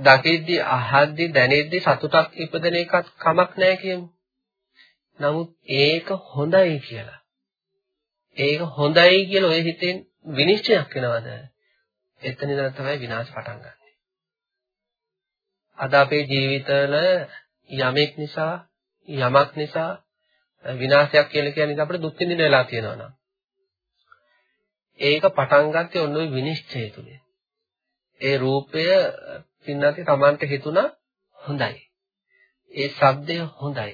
දකිද්දි අහද්දි දැනෙද්දි සතුටක් ඉපදෙන එකත් කමක් නැහැ කියමු. නමුත් ඒක හොඳයි කියලා. ඒක හොඳයි කියලා ඔය හිතෙන් විනිශ්චයක් වෙනවද? එතන ඉඳලා තමයි විනාශ පටන් ගන්නෙ. අද අපේ ජීවිතවල යමෙක් නිසා යමක් නිසා විනාශයක් කියලා කියන්නේ අපිට දුක් විඳින වෙලා තියෙනවා නම් ඒක පටන් ගත්තේ ඔන්න ඔය විනිශ්චය තුනේ. ඒ රූපය පින්නati Tamante හිතුණා හොඳයි. ඒ ශබ්දය හොඳයි.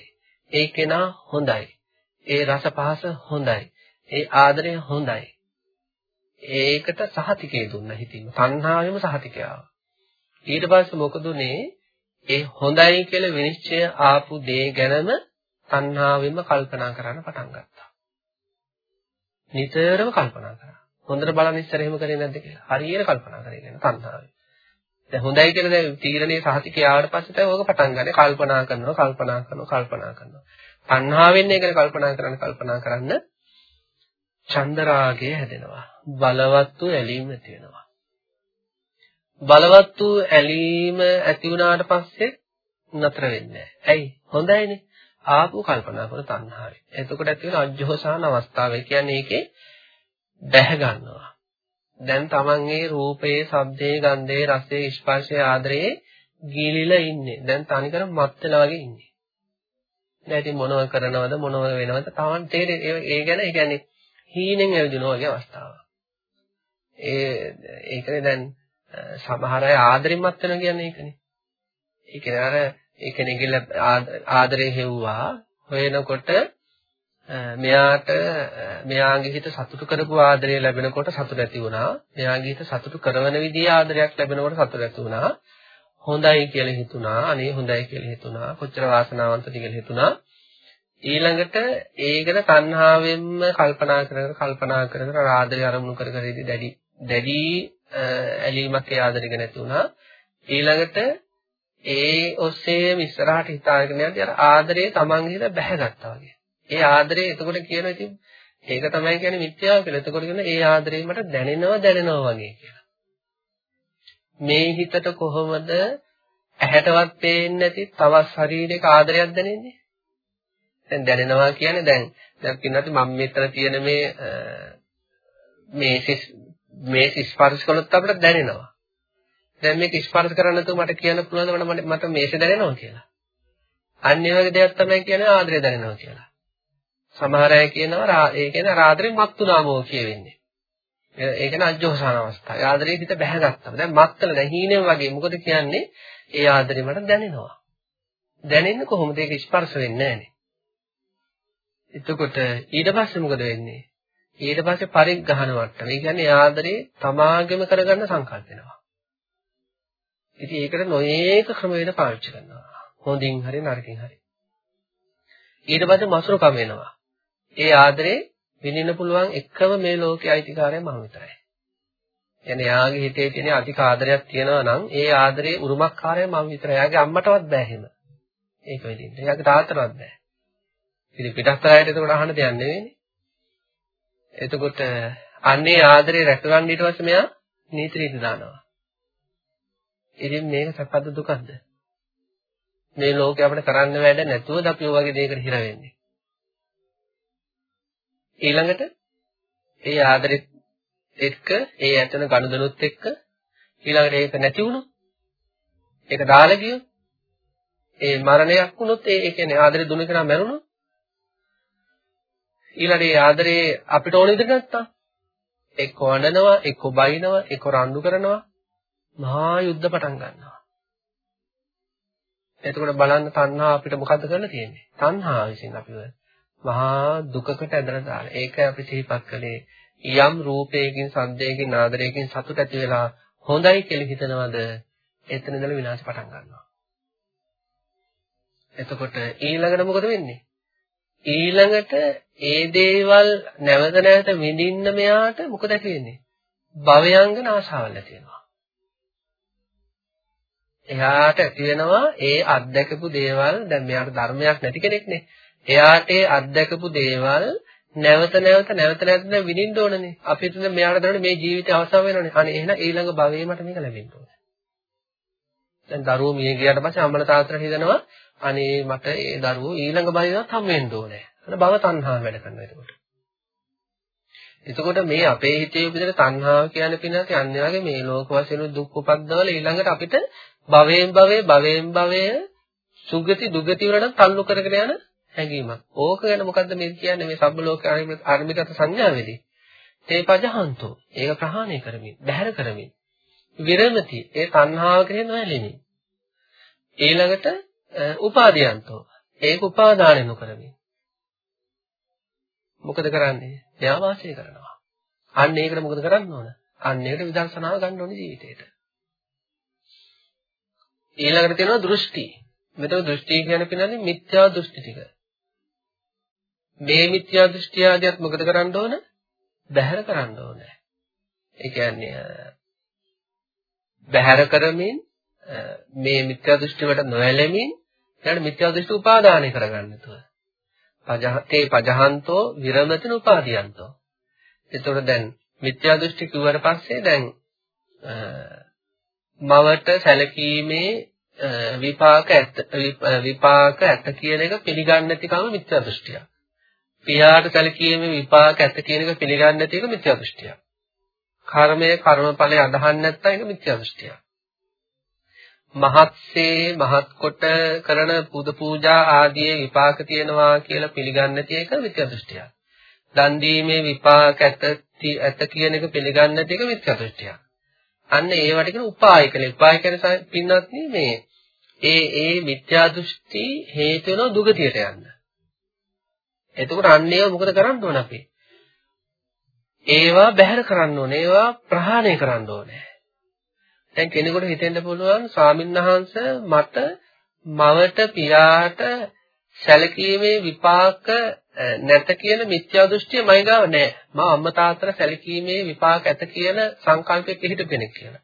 ඒ කෙනා හොඳයි. ඒ රස පහස හොඳයි. ඒ ආදරය හොඳයි. ඒකට සහතිකේ දුන්න හිතින්. තණ්හාවෙම සහතිකය ආවා. ඊට පස්සේ මොකද උනේ? ඒ හොඳයි කියලා විනිශ්චය ආපු දේ ගැනම තණ්හාවෙම කල්පනා කරන්න පටන් ගත්තා. නිතරම කල්පනා කරා. හොඳට බලන්න ඉස්සර එහෙම කරේ නැද්ද කියලා. හරියට කල්පනා කරේ කියන තණ්හාවෙන්. දැන් හොඳයි කියලා දැන් තීරණේ සහතිකය ආවට පස්සේ තමයි ඕක පටන් ගන්න. කල්පනා කරනවා, කල්පනා කරනවා, කල්පනා කරනවා. තණ්හාවෙන් ඒකනේ කල්පනා කරන්න, කල්පනා කරන්න චන්දරාගය හැදෙනවා. බලවත් වූ ඇලීම ඇති වෙනවා. බලවත් වූ ඇලීම ඇති වුණාට පස්සේ නතර වෙන්නේ නැහැ. ඇයි? හොඳයිනේ. ආපු කල්පනා කරන තණ්හාවයි. එතකොට ඇති වෙන අජ්ජෝසාන අවස්ථාව. ඒ කියන්නේ ඒකේ බැහැ ගන්නවා. දැන් තමන්ගේ රූපයේ, ශබ්දයේ, ගන්ධයේ, රසයේ, ස්පර්ශයේ, ආදරයේ ගීලිලා ඉන්නේ. දැන් තනිකර මත් වෙලා වගේ ඉන්නේ. දැන් ඉතින් මොනව කරනවද මොනව වෙනවද තමන් තේරෙන්නේ ඒ ගැන ඒ කියන්නේ හීනෙන් ඇවිදිනවා වගේ අවස්ථාවක්. ඒ ඒකනේ දැන් සමහර අය ආදරෙන් මත් වෙනවා කියන්නේ ඒකනේ. ඒ කියන්නේ අර ඒ කෙනෙක්ගේ ආදරේ හෙව්වා හොයනකොට මෙයාට මෙයාගේ හිත සතුටු කරපු ආදරය ලැබෙනකොට සතුට ඇති වුණා. මෙයාගේ හිත සතුටු කරන විදිහේ ආදරයක් ලැබෙනකොට සතුට ඇති වුණා. හොඳයි කියලා හිතුණා. අනේ හොඳයි කියලා හිතුණා. කොච්චර වාසනාවන්තද කියලා හිතුණා. ඊළඟට ඒකට තණ්හාවෙන්ම කල්පනා කර කර කල්පනා කර කර ආදරය අරමුණු කර කර ඉඳි දැඩි දැඩි ඇලීමක් ඒ ආදරෙක නැති වුණා. ඊළඟට ඒ ඔස්සේම ඉස්සරහට හිතාගෙන යද්දී අර ආදරය තමන්ගේ හිත බැහැගත්තා වගේ. ඒ ආදරේ එතකොට කියනවා ඉතින් ඒක තමයි කියන්නේ මිත්‍යාව කියලා. එතකොට කියන ඒ ආදරේ මට දැනෙනවා දැනෙනවා වගේ කියලා. මේ හිතට කොහොමද ඇහැටවත් පේන්නේ නැති තවත් ශරීරයක ආදරයක් දැනෙන්නේ? දැන් දැනෙනවා කියන්නේ දැන් දැන් පින්නත් මම මෙතන තියෙන මේ මේ මේ ස්පර්ශ කළොත් අපිට දැනෙනවා. දැන් මේක ස්පර්ශ කරන්න නැතුව මට කියන්න පුළුවන්ද මට මට මේක දැනෙනවා කියලා. අනිත් වගේ දෙයක් තමයි කියන්නේ ආදරය දැනෙනවා කියලා. සමහර අය කියනවා ඒ කියන්නේ රාත්‍රියේ මත් වුණාමෝ කියවෙන්නේ. ඒ කියන්නේ අජෝසාන අවස්ථාව. ආදරේ හිත බැහැගත්තම. දැන් මත්තල දැන් හීනෙම වගේ. මොකද කියන්නේ? ඒ ආදරේ මට දැනෙනවා. දැනෙන්නේ කොහොමද? ඒක ස්පර්ශ වෙන්නේ නැහනේ. එතකොට ඊට පස්සේ මොකද වෙන්නේ? ඊට පස්සේ පරිග්‍රහණ වට්ටම. ඒ කියන්නේ ආදරේ තමාගෙම කරගන්න සංකල්ප වෙනවා. ඉතින් ඒකට නොයේක ක්‍රම වේද පාවිච්චි කරනවා. හොඳින් හරි නරකින් හරි. ඊට පස්සේ මසුරුකම එනවා. ඒ ආදරේ විඳින්න පුළුවන් එකම මේ ලෝකයේ අයිතිකාරය මම විතරයි. එනේ යාගේ හිතේ තියෙන අධික ආදරයක් තියෙනවා නම් ඒ ආදරේ උරුමකාරය මම විතරයි. යාගේ අම්මටවත් බෑ එහෙම. ඒක වෙදින්න. යාගේ තාත්තටවත් බෑ. ඉතින් පිටස්තරයට එතකොට අහන්න දෙයක් නෙවෙයිනේ. එතකොට අන්නේ ආදරේ රැකගන්න ඊට පස්සේ මෙයා නීති රීති දානවා. ඉතින් මේක සැපද දුකද? මේ ලෝකේ අපිට කරන්න වැඩ නැතුවද අපි ඔය වගේ දෙයකට හිර වෙන්නේ? ඊළඟට ඒ ආදරෙත් එක්ක ඒ ඇතන ගනුදෙනුත් එක්ක ඊළඟට ඒක නැති වුණොත් ඒක දාලා ගියොත් ඒ මරණයක් වුණොත් ඒ කියන්නේ ආදරේ දුන්න කෙනා මැරුණොත් ඊළඟට ඒ ආදරේ අපිට ඕන විදිහට නැත්තම් එක්ක වඩනවා එක්ක බයිනවා එක්ක රණ්ඩු කරනවා මහා යුද්ධ පටන් ගන්නවා එතකොට බලන්න තණ්හා අපිට මොකද්ද කරන්න තියෙන්නේ තණ්හා විසින් අපිව මහා දුකකට ඇදලා දාලා. ඒකයි අපි සිහිපත් කළේ යම් රූපයකින්, සද්දයකින්, නාදරයකින් සතුට ඇති වෙලා හොඳයි කියලා හිතනවද එතන ඉඳලා විනාශ පටන් ගන්නවා. එතකොට ඊළඟට මොකද වෙන්නේ? ඊළඟට ඒ දේවල් නැවත නැවත විඳින්න මෙයාට මොකද ඇති වෙන්නේ? භවයංගන ආශාවල් ඇති වෙනවා. එයාට ඇති වෙනවා ඒ අත්දැකපු දේවල් දැන් මෙයාට ධර්මයක් නැති කෙනෙක්නේ. එයාට ඒ අත්දැකපු දේවල් නැවත නැවත නැවත නැවත විඳින්න ඕනනේ. අපි හිතන මෙයාට දැනන්නේ මේ ජීවිතය අවසන් වෙනවනේ. අනේ එහෙනම් ඊළඟ භවයේ මට මේක ලැබෙන්න ඕනේ. දැන් දරුවෝ මිය ගියාට පස්සේ අම්මලා තාත්තලා හිතනවා අනේ මට ඒ දරුවෝ ඊළඟ භවයේවත් හම් වෙන්න ඕනේ. අර භව තණ්හාව වැඩ කරනවා එතකොට. එතකොට මේ අපේ හිතේ උපදින තණ්හාව කියන්නේ පින්නත් යන්නේ වගේ මේ ලෝක වශයෙන් දුක් උපද්දවල ඊළඟට අපිට භවයෙන් භවයේ භවයෙන් භවයේ සුගති දුගති වලට තල්ලු කරගෙන යන හැඟීමක්. ඕක ගැන මොකද්ද මේ කියන්නේ මේ සබ්බ ලෝක අර්මිකත සංඥාවේදී? තේ පජහන්තෝ. ඒක ප්‍රහාණය කරමින්, බැහැර කරමින්. විරමති. ඒ තණ්හාව කෙරෙහි නොඇලෙමින්. ඊළඟට උපාදීයන්තෝ. ඒක උපාදානය නොකරමින්. මොකද කරන්නේ? එයා වාසය කරනවා. අන්න ඒකට මොකද කරන්න ඕන? අන්න ඒකට විදර්ශනාව ගන්න ඕනේ ජීවිතේට. ඊළඟට තියෙනවා දෘෂ්ටි. මෙතන දෘෂ්ටි කියන්නේ පින්නන්නේ මිත්‍යා දෘෂ්ටි ටික. මේ මිත්‍යා දෘෂ්ටි ආදියත් මොකද කරන්න ඕන? බැහැර කරන්න ඕන. ඒ කියන්නේ බැහැර කරමින් මේ මිත්‍යා දෘෂ්ටි වලට නොඇලෙමින් ඊළඟ මිත්‍යා දෘෂ්ටි උපාදානය කරගන්න තුව. පජහතේ පජහන්තෝ විරමතින උපාදීයන්තෝ. එතකොට දැන් මිත්‍යා දෘෂ්ටි කිව්වට පස්සේ දැන් මවට සැලකීමේ විපාක ඇත්ත විපාක ඇත්ත කියන එක පිළිගන්නේ නැතිකම මිත්‍යා දෘෂ්ටියක්. පියාට සැලකීමේ විපාක ඇත කියන එක පිළිගන්නේ නැති එක මිත්‍යා දෘෂ්ටියක්. කර්මය කර්මඵලය අදහන්නේ නැත්නම් ඒක මිත්‍යා දෘෂ්ටියක්. මහත්සේ මහත් කොට කරන පුද පූජා ආදී විපාක තියෙනවා කියලා පිළිගන්නේ නැති එක මිත්‍යා දෘෂ්ටියක්. දන් දීමේ විපාක ඇත ඇත කියන එක පිළිගන්නේ නැති එක මිත්‍යා දෘෂ්ටියක්. අන්න ඒවට කියන උපාය කියලා. උපාය කියන්නේ පින්නත් මේ ඒ ඒ මිත්‍යා දෘෂ්ටි හේතු වෙන දුගතියට යන්න. එතකොට අන්න ඒවා මොකද කරන්න ඕන අපි? ඒවා බැහැර කරන්න ඕනේ. ඒවා ප්‍රහාණය කරන්න ඕනේ. දැන් කෙනෙකුට හිතෙන්න පුළුවන් ස්වාමින්වහන්ස මට මවට පියාට සැලකීමේ විපාක නැත කියන මිත්‍යා දෘෂ්ටිය මයි ගාව නැහැ. මම අම්මා තාත්තලා සැලකීමේ විපාක ඇත කියන සංකල්පයක හිට කෙනෙක් කියලා.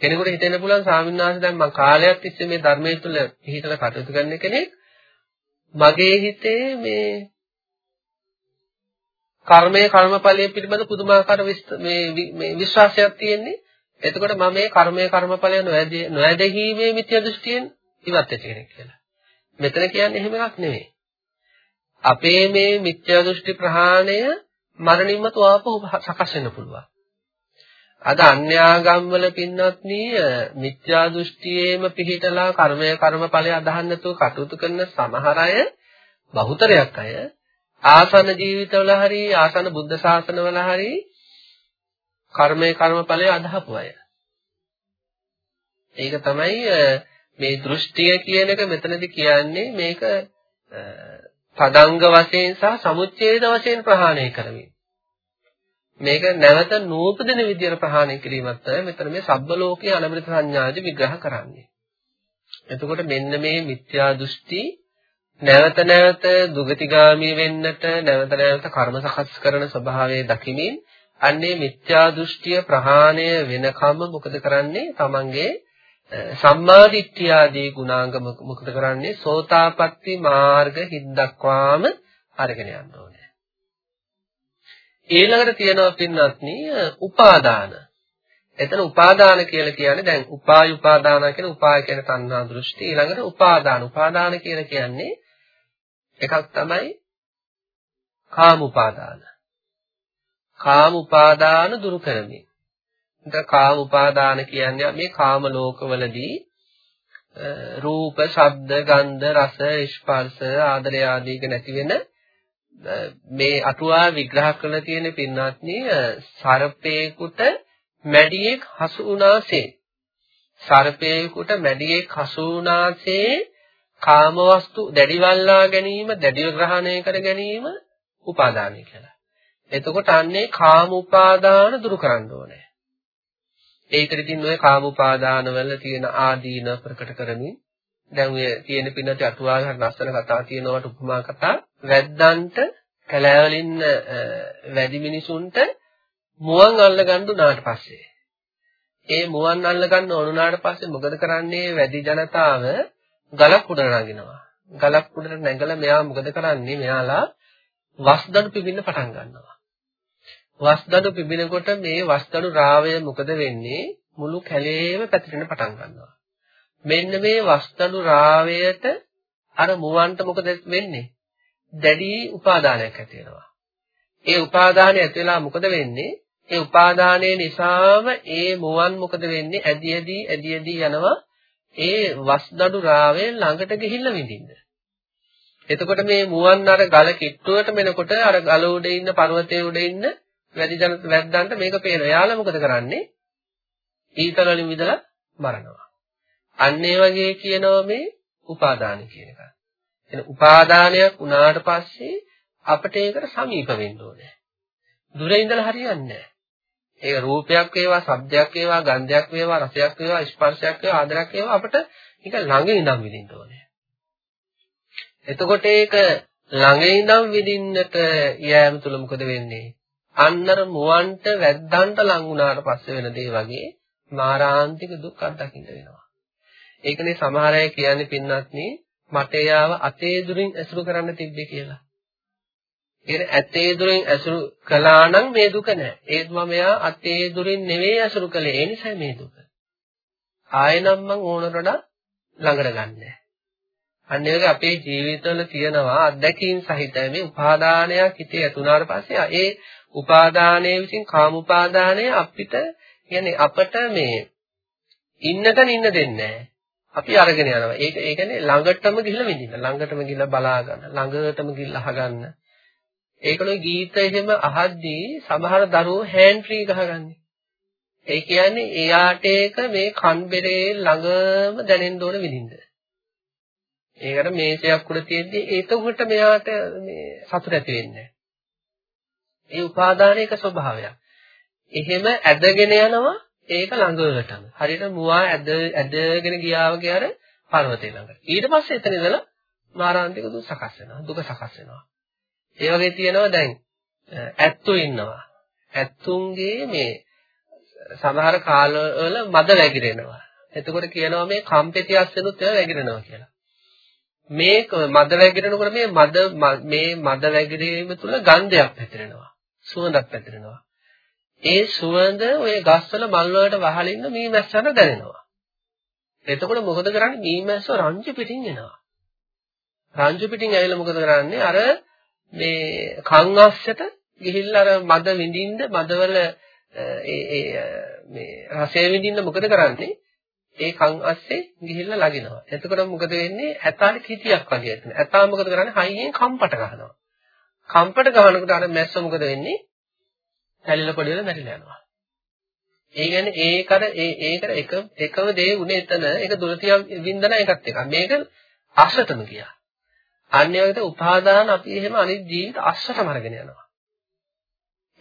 කෙනෙකුට හිතෙන්න පුළුවන් ස්වාමින්වහන්ස දැන් මම කාලයක් තිස්සේ මේ ධර්මයේ තුල පිළිහිටලා කටයුතු කරන කෙනෙක් මගේ හිතේ මේ කර්මය කර්මඵලයේ පිළිබඳ පුදුමාකාර මේ විශ්වාසයක් තියෙන්නේ. එතකොට මම මේ කර්මය කර්මඵලය නොඇදහිීමේ මිත්‍යා දෘෂ්ටියෙන් ඉවත් වෙච්ච කෙනෙක් කියලා. මෙතන කියන්නේ එහෙම එකක් නෙවෙයි. අපේ මේ මිත්‍යා දෘෂ්ටි ප්‍රහාණය මරණින්ම තුආපහු සකස් වෙන්න පුළුවන්. අද අන්‍යාගම් වල පින්වත්නි මිත්‍යා දෘෂ්ටියේම පිහිටලා කර්මය කර්මඵලය අදහන්න නැතුව කටයුතු කරන සමහර අය බහුතරයක් අය ආසන ජීවිතවල හරි ආසන බුද්ධ ශාසනවල හරි කර්මය කර්මඵලය අදහපු අය. ඒක තමයි මේ දෘෂ්ටිය කියන එක මෙතනදී කියන්නේ මේක පදංග වශයෙන් සහ සමුච්ඡේද වශයෙන් ප්‍රහාණය කරමින්. මේක නැවත නූපදින විදියට ප්‍රහාණය කිරීමත් තමයි මෙතන මේ සබ්බ ලෝකයේ අනබිත සංඥාදි විග්‍රහ කරන්නේ. එතකොට මෙන්න මේ මිත්‍යා දෘෂ්ටි නැවත නැවත දුගතිගාමී වෙන්නට නැවත නැවත කර්ම සකස් කරන ස්වභාවය දකිමින් අන්නේ මිත්‍යා දෘෂ්ටිය ප්‍රහාණය වෙනකම් මොකද කරන්නේ? තමන්ගේ සම්මාදිට්ඨිය ආදී ගුණාංග මොකද කරන්නේ? සෝතාපට්ටි මාර්ග හිද්දක්වාම අරගෙන යන්න ඕනේ. ඊළඟට තියෙනවා පින්වත්නි උපාදාන. එතන උපාදාන කියලා කියන්නේ දැන් උපාය උපාදාන කියන උපාය කියන තණ්හා දෘෂ්ටි ඊළඟට උපාදාන. උපාදාන කියලා කියන්නේ එකක් තමයි කාම උපාදාන. කාම උපාදාන දුරු කරමින්. දැන් කාම උපාදාන කියන්නේ මේ කාම ලෝකවලදී රූප, ශබ්ද, ගන්ධ, රස, ස්පර්ශ, ආදරය ආදී නැති වෙන මේ අටුවා විග්‍රහ කරලා තියෙන පින්වත්නි සර්පේකුට මැඩියෙක් හසු වුණාසේ සර්පේකුට මැඩියෙක් හසු වුණාසේ කාමවස්තු දැඩිවල්ලා ගැනීම දැඩිව ග්‍රහණය කර ගැනීම උපාදානයි කියලා. එතකොට අන්නේ කාම උපාදාන දුරු කරන්න ඕනේ. ඒකට ඉතින් ඔය කාම උපාදාන වල තියෙන ආදීන ප්‍රකට කරමින් දැන් ඔය තියෙන පින්නට අටුවාවේ හරි ලස්සන කතා තියෙනවට උපමා කතා වැද්දන්ට කැලෑවලින් වැඩි මිනිසුන්ට මුවන් අල්ලගන්න උනාට පස්සේ. ඒ මුවන් අල්ලගන්න ඕනුනාට පස්සේ මොකද කරන්නේ? වැඩි ජනතාව ගලක් උඩ නගිනවා ගලක් උඩට නැගලා මෙයා මොකද කරන්නේ? මෙයාලා වස්දඩු පිබින්න පටන් ගන්නවා. වස්දඩු පිබිනකොට මේ වස්දඩු රාවය මොකද වෙන්නේ මුළු කැලේම පැතිරෙන්න පටන් ගන්නවා මෙන්න මේ වස්තනු රාවයට අර මුවන්ට මොකද වෙන්නේ? දැඩි උපාදානයක් ඇති වෙනවා. ඒ උපාදානය ඇති වෙලා මොකද වෙන්නේ? ඒ උපාදානය නිසාම ඒ මුවන් මොකද වෙන්නේ? ඇදි ඇදි ඇදි ඇදි යනවා ඒ වස්දඩු රාවයෙන් ළඟට ගිහිල්ලා විඳින්න. එතකොට මේ මුවන් අර ගල කිට්ටුවට මෙනකොට අර ගල උඩ ඉන්න පර්වතයේ උඩ ඉන්න වැඩි ජන වැද්දන්ට මේක පේනවා. යාළුවා මොකද කරන්නේ? ඊතල වලින් විදලා මරනවා. අන්න ඒ වගේ කියනවා මේ උපාදාන කියන එක. එන උපාදානයක් වුණාට පස්සේ අපිට ඒකට සමීප වෙන්න ඕනේ. දුර ඉඳලා හරියන්නේ නැහැ. ඒක රූපයක් වේවා, ශබ්දයක් වේවා, ගන්ධයක් වේවා, රසයක් වේවා, ස්පර්ශයක් වේවා, ආදරයක් වේවා අපිට ඒක ළඟ ඉඳන් විඳින්න ඕනේ. එතකොට ඒක ළඟ ඉඳන් විඳින්නට යෑම තුල මොකද වෙන්නේ? අන්නර මුවන්ට වැද්දන්ට ලඟ වුණාට පස්සේ වෙන දේ වගේ මාරාන්තික දුක් අත්දකින්න වෙනවා. ඒකනේ සමහර අය කියන්නේ පින්වත්නි මට යාව අතේ දුරින් ඇසුරු කරන්න තිබ්බේ කියලා. ඒ ඇතේ දුරින් ඇසුරු කළා නම් මේ දුක නැහැ. ඒත් මම යා අතේ දුරින් නෙවෙයි ඇසුරු කළේ. ඒ නිසා මේ දුක. ආයෙනම් මං ඕනකට ළඟට ගන්නෑ. අන්න ඒ වගේ අපේ ජීවිතවල තියෙනවා අත්දැකීම් සහිත මේ උපාදානයක් හිතේ ඇතුණාට පස්සේ ඒ උපාදානයේ විසින් කාම උපාදානය අපිට කියන්නේ අපට මේ ඉන්නතන ඉන්න දෙන්නේ නැහැ. අපි අරගෙන යනවා. ඒක ඒ කියන්නේ ළඟටම ගිහිල්ලා විඳින්න. ළඟටම ගිහිල්ලා බලා ගන්න. ළඟටම ගිහිල්ලා අහගන්න. ඒකනේ ගීත එහෙම අහද්දී සමහර දරුවෝ හෑන්ඩ් ෆ්‍රී ගහගන්නේ. ඒ කියන්නේ එයාට ඒක මේ කන් බෙරේ ළඟම දැනෙන්න ඕන විඳින්න. ඒකට මේසයක් උඩ තියෙද්දි ඒතකොට මෙයාට මේ සතුට ඇති වෙන්නේ ඒ උපාදාන එක ස්වභාවයක්. එහෙම ඇදගෙන යනවා ඒක ළඟවලටම. හරියට මුවා ඇද ඇදගෙන ගියා වගේ අර පර්වතේ ළඟට. ඊට පස්සේ එතන ඉඳලා මාරාන්තික දුක සකස් වෙනවා. දුක සකස් වෙනවා. ඒ වගේ තියෙනවා දැන් ඇත්තෝ ඉන්නවා. ඇත්තුන්ගේ මේ සමහර කාලවල මද වැగిරෙනවා. එතකොට කියනවා මේ කම්පිතියස් වෙනුත් ඒවා වැగిරෙනවා කියලා. මේ මද වැగిරෙනකොට මේ මද මේ මද වැగిරීම තුළ ගන්ධයක් පැතිරෙනවා. සුවඳක් පැතිරෙනවා. ඒ සුවඳ ඔය ගස්වල මල් වලට වහලින්න මීමැස්සට දැනෙනවා. එතකොට මොකද කරන්නේ? මීමැස්ස රංජු පිටින් එනවා. රංජු පිටින් ඇවිල්ලා මොකද කරන්නේ? අර මේ කන් අස්සට ගිහිල්ලා අර මද විඳින්න මදවල ඒ ඒ මේ රසය විඳින්න මොකද කරන්නේ? ඒ කන් අස්සේ ගිහිල්ලා ලගිනවා. එතකොට මොකද වෙන්නේ? ඇතාට කිතියක් වගේ ඇතන. ඇතා මොකද කරන්නේ? හයියෙන් කම්පට ගහනවා. කම්පට ගහනකොට අර මැස්ස මොකද වෙන්නේ? හැලිලා පොඩිලා මැරිලා යනවා. ඒ කියන්නේ ඒකට ඒ ඒකට එක එකම දේ උනේ එතන ඒක දුරතිය වින්දන එකත් එකක්. මේක අස්සටම ගියා. අන්නේ වගේ උපාදාන අපි එහෙම අනිත් ජීවිත අස්සටම අරගෙන යනවා.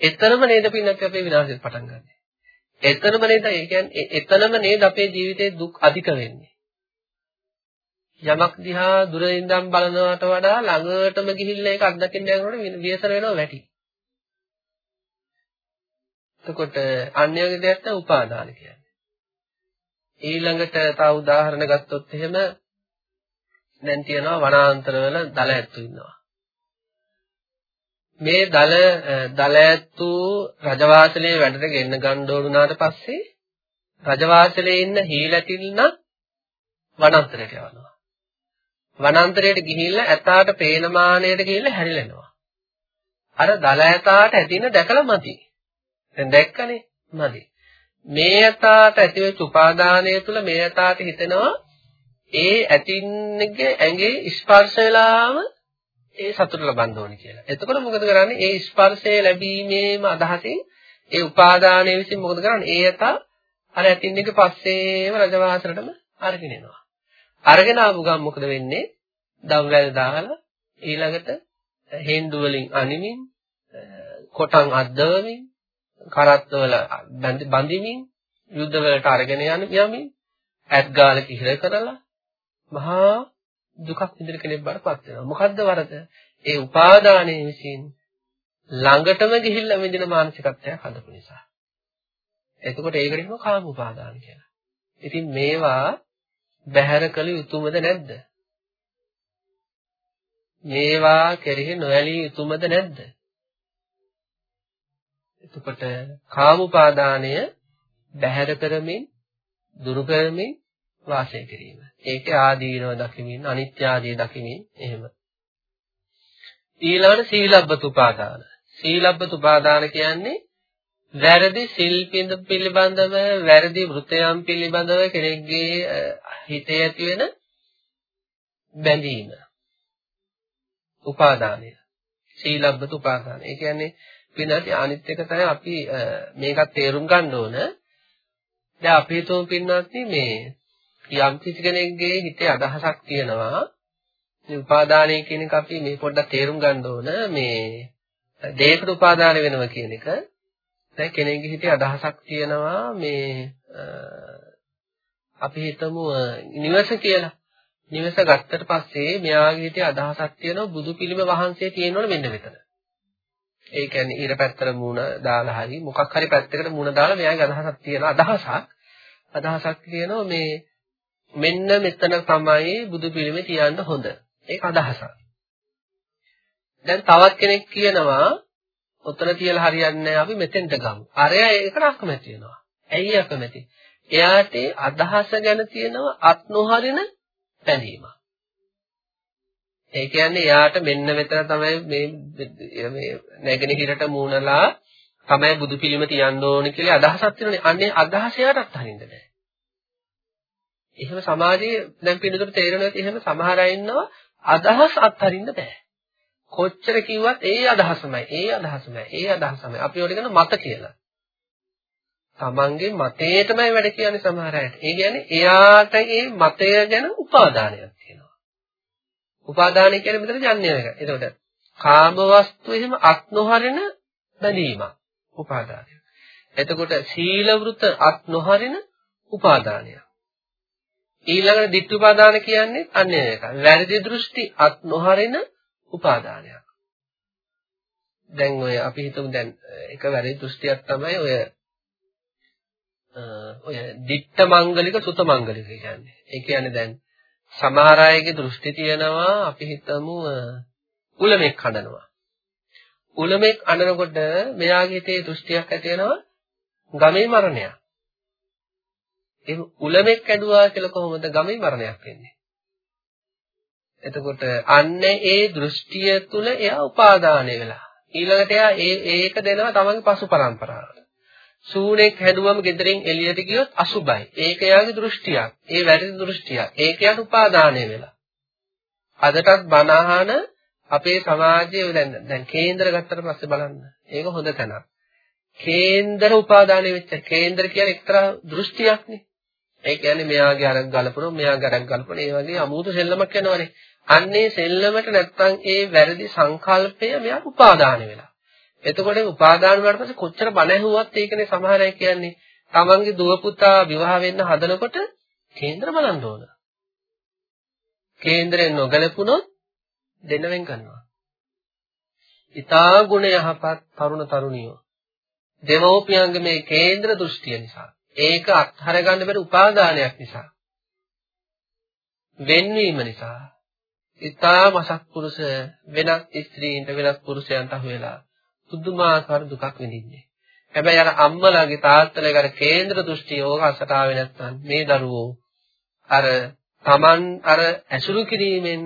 එතරම් නේද පින්නත් අපේ විනාශයට පටන් ගන්නෙ. එතරම් නේද ඒ කියන්නේ එතරම් නේද අපේ ජීවිතේ දුක් අධික වෙන්නේ. යමක් දිහා දුර ඉඳන් බලනවට වඩා ළඟටම ගිහිල්ලා ඒක අත්දකින්න යනකොට වියසර වෙනවා වැටි. එතකොට අන්‍යගේ දෙයක් තමයි උපාදාන කියන්නේ. ඊළඟට තව උදාහරණ ගත්තොත් එහෙම දැන් තියෙනවා වනාන්තරවල දල ඇත්තු ඉන්නවා. මේ දල දල ඇත්තු රජවාසලේ වැඩට ගෙන්න ගන්න ඕනුනාට පස්සේ රජවාසලේ ඉන්න හීලටිල්න වනාන්තරයට යවනවා. වනාන්තරයට ගිහිල්ලා ඇතාට පේන මානයට ගිහිල්ලා හැරිලෙනවා. අර දල ඇතාට ඇතින දැකලා මදි. දැන් දැක්කනේ මදි. මේ ඇතාට ඇතිවෙච්ච උපාදානය තුළ මේ ඇතාට හිතෙනවා ඒ ඇතින්ගේ ඇඟේ ස්පර්ශ වෙලාම ඒ සතුට ලබන්න ඕනේ කියලා. එතකොට මොකද කරන්නේ? ඒ ස්පර්ශය ලැබීමේම අදහසින් ඒ උපාදානයේ විසින් මොකද කරන්නේ? ඒ ඇතා අර ඇතින්ගේ පස්සේම රජවාසලටම අරගෙන එනවා. අරගෙන ආපු ගමන් මොකද වෙන්නේ? දම්වැල් දාලා ඊළඟට හේන්දු වලින් අනිමින් කොටන් අද්දවමින් කරත්තවල බඳිමින් යුද්ධ වලට අරගෙන යන යමින් ඇත් ගාලක ඉහිර කරලා මහා දුකක් විඳින කෙනෙක් බඩපත් වෙනවා. මොකද්ද වරද? ඒ උපාදානයේ විසින් ළඟටම ගිහිල්ලා විඳින මානසිකත්වයක් හදපු නිසා. එතකොට ඒකට කියනවා කාම උපාදාන කියලා. ඉතින් මේවා බැහැර කළ යුතුමද නැද්ද? මේවා කෙරෙහි නොඇලී යුතුමද නැද්ද? එතකොට කාම උපාදානය බැහැර කරමින් දුරු කරමින් වාසය කිරීම. ඒකේ ආදීනව දකිමින් අනිත්‍ය ආදී දකිමින් එහෙම. ඊළඟට සීලබ්බත උපාදාන. සීලබ්බත උපාදාන කියන්නේ වැරදි සිල් පිළිබඳව වැරදි වෘතයන් පිළිබඳව කෙනෙක්ගේ හිතේ ඇති වෙන බැඳීම. උපාදානය. සීලබ්බත උපාදාන. ඒ කියන්නේ පින්නati අනිත් එක තමයි අපි මේකත් තේරුම් ගන්න ඕන. දැන් අපි හිතමු පින්නati මේ යම් කිසි කෙනෙක්ගේ හිතේ අදහසක් තියෙනවා මේ උපාදානය කියන එක අපි මේ පොඩ්ඩක් තේරුම් ගන්න ඕන මේ දේකට උපාදාන වෙනවා කියන එක දැන් කෙනෙක්ගේ හිතේ අදහසක් තියෙනවා මේ අපි හිතමු නිවස කියලා නිවස ගත්තට පස්සේ මෙයාගේ හිතේ අදහසක් තියෙනවා බුදු පිළිම වහන්සේ තියෙනවනේ මෙන්න මෙතන ඒ කියන්නේ ඊර පැත්තට මූණ දාලා හරි මොකක් හරි පැත්තකට මූණ දාලා මෙයාගේ අදහසක් තියෙන අදහසක් අදහසක් තියෙනවා මේ මෙන්න මෙතන තමයි බුදු පිළිමේ තියන්න හොඳ. ඒක අදහසක්. දැන් තවත් කෙනෙක් කියනවා ඔතන තියලා හරියන්නේ අපි මෙතෙන්ට ගමු. අරයා ඒකට අකමැති වෙනවා. ඇයි අකමැති? එයාට අදහස ගැන තියෙනවා අත් නොහරින බැඳීමක්. ඒ කියන්නේ එයාට මෙන්න මෙතන තමයි මේ මේ නැගෙනහිරට මූණලා තමයි බුදු පිළිම තියන්න ඕනේ කියලා අදහසක් තියෙනනේ. අන්නේ අදහස එයාටත් හරින්න බෑ. එහෙම සමාජයේ දැන් පිළිතුරු තේරෙන්නේ නැති එහෙම සමහර අය ඉන්නවා අදහස් අත්හරින්න බෑ. කොච්චර කිව්වත් ඒ අදහසමයි, ඒ අදහසමයි, ඒ අදහසමයි. අපි ඔය කියන මත කියලා. තමන්ගේ මතේටමයි වැඩ කියන්නේ සමහර අයට. ඒ කියන්නේ එයාට ඒ මතය ගැන උපාදානයක් තියෙනවා. උපාදානය කියන්නේ මෙතන යන්නේ එක. එතකොට කාම වස්තු එහෙම අත් නොහරින බැඳීමක් උපාදානය. එතකොට සීල වෘත අත් නොහරින උපාදානයක්. ඊළඟට ditthi උපාදාන කියන්නේ අන්න ඒක. වැරදි දෘෂ්ටි අත් නොහරින උපාදානයක්. දැන් ඔය අපි හිතමු දැන් එක වැරදි දෘෂ්ටියක් තමයි ඔය ඔය ditta මංගලික සුත මංගලික කියන්නේ. ඒ කියන්නේ දැන් සමහර අයගේ දෘෂ්ටි තියෙනවා අපි හිතමු උලමෙක් හඬනවා. උලමෙක් අඬනකොට මෙයාගේ හිතේ දෘෂ්ටියක් ඇති වෙනවා ගමේ මරණයක්. ඒ උලමෙක් ඇදුවා කියලා කොහොමද ගමේ මරණයක් වෙන්නේ? එතකොට අන්න ඒ දෘෂ්ටිය තුල එයා උපාදානය වෙලා. ඊළඟට එයා ඒ ඒක දෙනවා තමන්ගේ පසු පරම්පරාවට. සූනෙක් හැදුවම ගෙදරින් එළියට ගියොත් අසුබයි. ඒක එයාගේ දෘෂ්ටියක්. ඒ වැරදි දෘෂ්ටියක්. ඒක එයාට උපාදානය වෙලා. අදටත් බනහන අපේ සමාජයේ දැන් දැන් කේන්දර ගත්තට පස්සේ බලන්න. ඒක හොඳ තැනක්. කේන්දර උපාදානය වෙච්ච කේන්දර කියන්නේ එක්තරා දෘෂ්ටියක්නේ. ඒ කියන්නේ මෙයාගේ අරක් ගලපනවා මෙයාගේ අරක් ගලපනවා ඒ වගේ අමුතු සෙල්ලමක් යනවනේ. අන්නේ සෙල්ලමට නැත්තම් ඒ වැරදි සංකල්පය මෙයා උපාදාන වෙලා. එතකොට උපාදාන වුණාට පස්සේ කොච්චර බණ ඇහුවත් ඒකනේ සමහර අය කියන්නේ තමන්ගේ දුව පුතා විවාහ වෙන්න හදනකොට කේන්දර බලන්න ඕන. කේන්දරයෙන් නොගැලපුණොත් දෙන්න වෙන් කරනවා. ඊතා ගුණ යහපත් තරුණ තරුණියෝ දෙමෝපියන්ගේ මේ කේන්ද්‍ර දෘෂ්ටිය නිසා ඒක අත්හර ගන්න බැරි උපාදානයක් නිසා වෙන්වීම නිසා ඊතා මසක් පුරුෂ වෙනත් ස්ත්‍රීන්ට වෙනත් පුරුෂයන්ට අහු වෙලා පුදුමාකාර දුකක් විඳින්නේ. හැබැයි අර අම්මලාගේ තාත්තලාගේ අර කේන්ද්‍ර දෘෂ්ටිය ඕක අසට ආවේ නැත්නම් මේ දරුවෝ අර Taman අර ඇසුරු කිරීමෙන්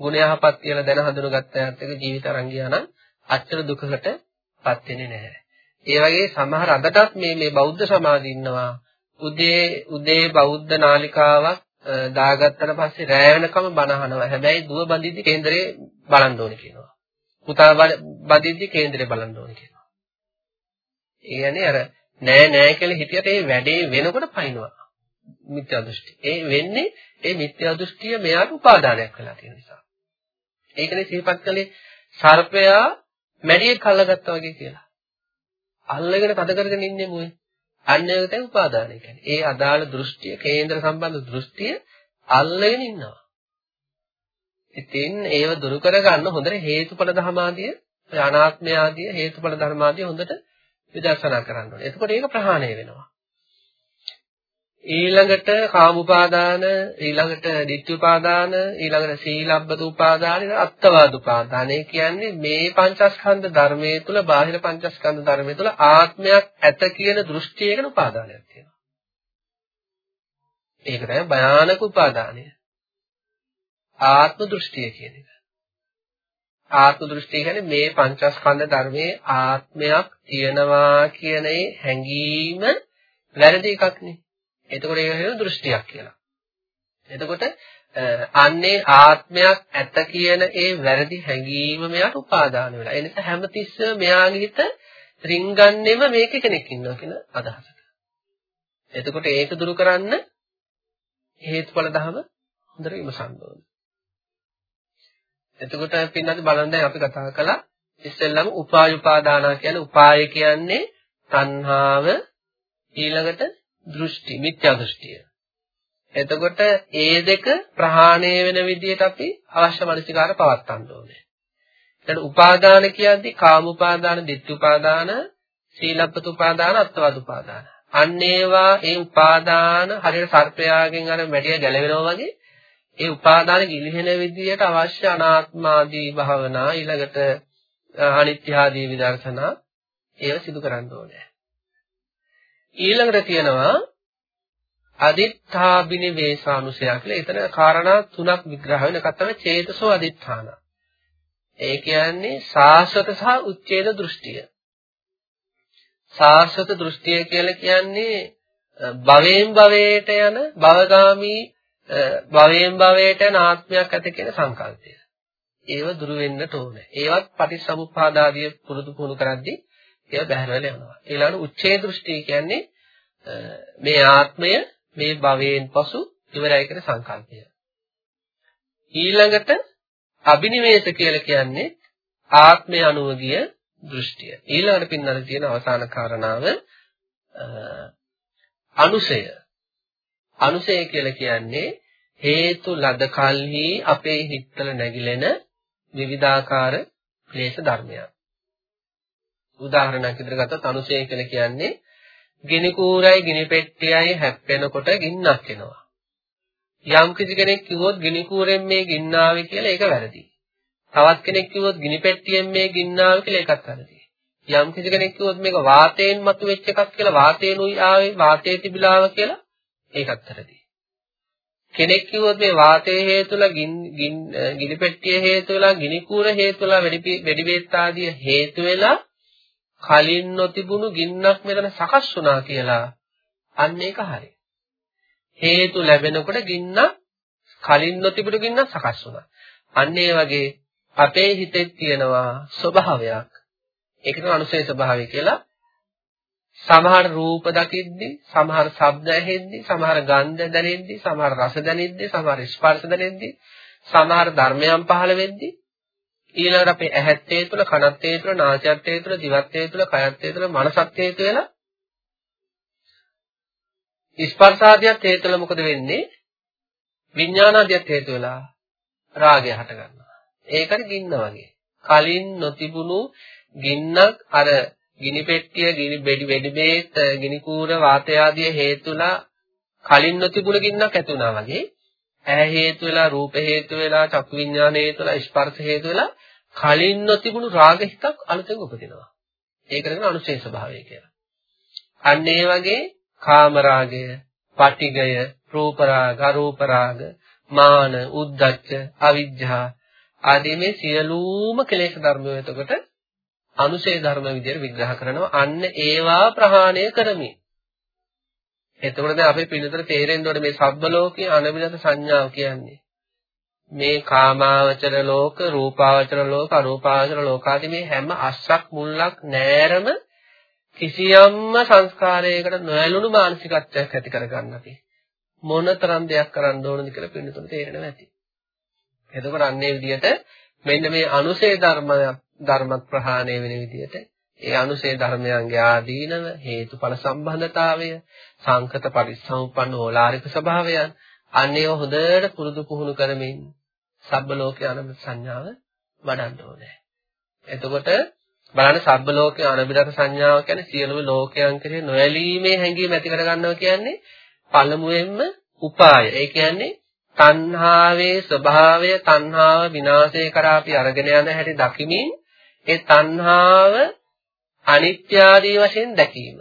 ගුණ යහපත් කියලා දැන හඳුනගත්ත යත් එක ජීවිත අරන් ගියා නම් අච්චර දුකකටපත් වෙන්නේ නැහැ. ඒ වගේ සමහර අදටත් මේ මේ බෞද්ධ සමාජ ඉන්නවා උදේ උදේ බෞද්ධ නාලිකාවක් දාගත්තට පස්සේ රෑ වෙනකම බණ අහනවා. හැබැයි දුව බඳිද්දි කේන්දරේ බලන්න ඕනේ කියනවා. පුතා බඳිද්දි කේන්දරේ බලන්න ඕනේ කියනවා. ඒ කියන්නේ අර නෑ නෑ කියලා හිතියට ඒ වැඩේ වෙනකොට පයින්නවා. මිත්‍යා දෘෂ්ටි. ඒ වෙන්නේ ඒ මිත්‍යා දෘෂ්ටිය මෙයාට උපාදානයක් වෙලා තියෙන නිසා. ඒකනේ සිහිපත් කළේ සර්පයා මැඩියෙක් අල්ලගත්තා වගේ කියලා. අල්ලගෙන තද කරගෙන ඉන්නේ මොයි. අන්න ඒක තමයි උපාදානය කියන්නේ. ඒ අදාළ දෘෂ්ටිය, කේන්ද්‍ර සම්බන්ධ දෘෂ්ටිය අල්ලගෙන ඉන්නවා. ඉතින් ඒව දුරු කරගන්න හොඳට හේතුඵල ධර්මාදිය, අනාත්මය ආදිය හේතුඵල ධර්මාදිය හොඳට විදර්ශනා කරන්න ඕනේ. එතකොට ඒක ප්‍රහාණය වෙනවා. ඊළඟට කාමුපාදාන ඊළඟට ditthුපාදාන ඊළඟට සීලබ්බත උපාදාන අත්තවාද උපාදාන කියන්නේ මේ පංචස්කන්ධ ධර්මයේ තුල බාහිර පංචස්කන්ධ ධර්මයේ තුල ආත්මයක් ඇත කියන දෘෂ්ටියකට උපාදානයක් තියෙනවා. ඒක තමයි භයානක උපාදානය. ආත්ම දෘෂ්ටිය කියන එක. ආත්ම දෘෂ්ටිය කියන්නේ මේ පංචස්කන්ධ ධර්මයේ ආත්මයක් තියනවා කියන හැඟීම වැරදි එකක් නේ. එතකොට ඒක වෙන දෘෂ්ටියක් කියලා. එතකොට අන්නේ ආත්මයක් ඇත කියන ඒ වැරදි හැඟීම මෙයාට උපාදාන වෙලා. ඒ නිසා හැමතිස්සෙම මෙයාගේ හිත රින්ගන්නේම මේක කෙනෙක් ඉන්නවා කියන අදහසට. එතකොට ඒක දුරු කරන්න හේතුඵල ධම හොඳට විමසන්න ඕනේ. එතකොට පින්නත් බලන්න අපි කතා කළා ඉස්සෙල්ලම උපාය උපාදානා කියන්නේ උපාය කියන්නේ තණ්හාව ඊළඟට දෘෂ්ටි මිත්‍යා දෘෂ්ටිය. එතකොට ඒ දෙක ප්‍රහාණය වෙන විදිහට අපි අවශ්‍ය මනසිකාර පවත්වන්න ඕනේ. ඊට උපාදාන කියද්දි කාම උපාදාන, ditthi උපාදාන, සීලබ්බත උපාදාන, අත්වාද උපාදාන. අන්න ඒවා ඒ උපාදාන හරියට සර්පයාගෙන් අර මැටිය ගැලවෙනවා වගේ ඒ උපාදාන ගිලිහෙන විදිහට අවශ්‍ය අනාත්මාදී භාවනා ඊළඟට අනිත්‍ය ආදී විදර්ශනා ඒව සිදු කරන්න ඕනේ. ඊළඟට තියෙනවා අදිත්තාබිනිවේසානුසය කියලා. එතන කාරණා තුනක් විග්‍රහ වෙන එකක් තමයි චේතසෝ අදිත්තාන. ඒ කියන්නේ සාස්වත සහ උච්ඡේද දෘෂ්ටිය. සාස්වත දෘෂ්ටිය කියලා කියන්නේ භවයෙන් භවයට යන භවගාමී භවයෙන් භවයට යන ආත්මයක් ඇත කියන සංකල්පය. ඒව දුරු වෙන්නට ඕනේ. ඒවත් පටිච්චසමුප්පාදාදිය පුරුදු පුහුණු කරද්දී ඒව බැහැර වෙලා යනවා. ඊළඟට උච්ඡේ දෘෂ්ටි කියන්නේ මේ ආත්මය මේ භවයෙන් පසු ඉවරයි කියන සංකල්පය. ඊළඟට අබිනිවේෂ කියලා කියන්නේ ආත්මය අනුව ගිය දෘෂ්ටිය. ඊළඟට පින්නන තියෙන අවසාන කාරණාව අනුසය. අනුසය කියලා කියන්නේ හේතු ලද කල්හි අපේ හිතවල නැగిලෙන විවිධාකාර ක්ලේශ ධර්මයන්. උදාහරණයක් විදිහට ගත්තොත් අනුසය කියලා කියන්නේ ගිනි කූරයි ගිනි පෙට්ටියයි හැප්පෙනකොට ගින්නක් එනවා. යම් කිසි කෙනෙක් කිව්වොත් ගිනි කූරෙන් මේ ගින්න ආවේ කියලා ඒක වැරදි. තවත් කෙනෙක් කිව්වොත් ගිනි පෙට්ටියෙන් මේ ගින්න ආවේ කියලා ඒකත් වැරදි. යම් කිසි කෙනෙක් කිව්වොත් මේක වාතයෙන් මතුවෙච්ච එකක් කියලා වාතේනුයි ආවේ වාතයේ තිබිලාව කියලා ඒකත් වැරදි. කෙනෙක් කිව්වොත් මේ වාතයේ හේතුලා ගිනි පෙට්ටිය හේතු වෙලා ගිනි කූර හේතු වෙලා වෙඩි බේත් ආදී හේතු වෙලා කලින් නොතිබුණු ගින්නක් මෙතන සකස් වුණා කියලා අන්න ඒක හරි. හේතු ලැබෙනකොට ගින්න කලින් නොතිබුණු ගින්න සකස් වුණා. අන්න ඒ වගේ අපේ හිතේ තියෙනවා ස්වභාවයක්. ඒක තමයි අනුසය ස්වභාවය කියලා. සමහර රූප දකිද්දි, සමහර ශබ්ද ඇහෙද්දි, සමහර ගන්ධ දැනෙද්දි, සමහර රස දැනෙද්දි, සමහර ස්පර්ශ දැනෙද්දි, සමහර ධර්මයන් පහළ වෙද්දි ඊළඟට අපේ ඇහත් ඒ තුළ කනත් ඒ තුළ නාසයත් ඒ තුළ දිවත් ඒ තුළ කයත් ඒ තුළ මනසත් ඒ තුළ ස්පර්ශාදියත් ඒ තුළ මොකද වෙන්නේ විඥානාදියත් හේතු වෙලා රාගය හට ගන්නවා. ඒකට ගින්න වගේ. කලින් නොතිබුණු ගින්නක් අර ගිනි පෙට්ටිය, ගිනි බෙඩි වෙඩි බේත්, ගිනි කූර වාතය ආදී හේතුලා කලින් නොතිබුණ ගින්නක් ඇති වුණා වගේ ඇහැ හේතු වෙලා, රූප හේතු වෙලා, චක්කු විඥාන හේතු වෙලා, ස්පර්ශ හේතු වෙලා කලින් නොතිබුණු රාග හිතක් අලුතෙන් උපදිනවා. ඒකට කියන අනුශේෂ භාවය කියලා. අන්න ඒ වගේ කාම රාගය, පටිගය, රූප රාග, අරූප රාග, මාන, උද්ධච්ච, අවිජ්ජා ආදී මේ සියලුම කෙලෙස් ධර්මය එතකොට අනුශේ ධර්ම විදිහට විග්‍රහ කරනවා. අන්න ඒවා ප්‍රහාණය කරමින්. එතකොට දැන් අපේ පිළිතුර තේරෙන්න ඕනේ මේ සබ්බ ලෝකයේ අනබිනත සංඥාව කියන්නේ. මේ කාමාවචර ලෝක, රූපාවචර ලෝක, අරූපාවචර ලෝක ආදී මේ හැම අස්සක් මුල්ලක් නෑරම කිසියම්ම සංස්කාරයකට නොඇලුණු මානසිකත්වයක් ඇති කරගන්න අපි මොනතරම් දෙයක් කරන්න ඕනද කියලා පින්නතුන තේරෙනවා ඇති. එතකොට අන්නේ විදිහට මෙන්න මේ අනුසේ ධර්ම ධර්මත් ප්‍රහාණය වෙන විදිහට ඒ අනුසේ ධර්මයන්ගේ ආදීනව හේතුඵල සම්බන්ධතාවය සංකත පරිසම්පන්න ඕලාරික ස්වභාවයන් අන්නේව හොඳට පුරුදු පුහුණු කරමින් සබ්බ ලෝකේ අනබ සංඥාව වඩන්න ඕනේ. එතකොට බලන්න සබ්බ ලෝකේ අනබිරත සංඥාව කියන්නේ සියලුම ලෝකයන් කෙරෙහි නොඇලීමේ හැඟීම ඇති කරගන්නවා කියන්නේ පළමුවෙන්ම උපාය. ඒ කියන්නේ තණ්හාවේ ස්වභාවය තණ්හාව විනාශය කරා අපි අරගෙන යන හැටි දකිමින් ඒ තණ්හාව අනිත්‍ය ආදී වශයෙන් දැකීම.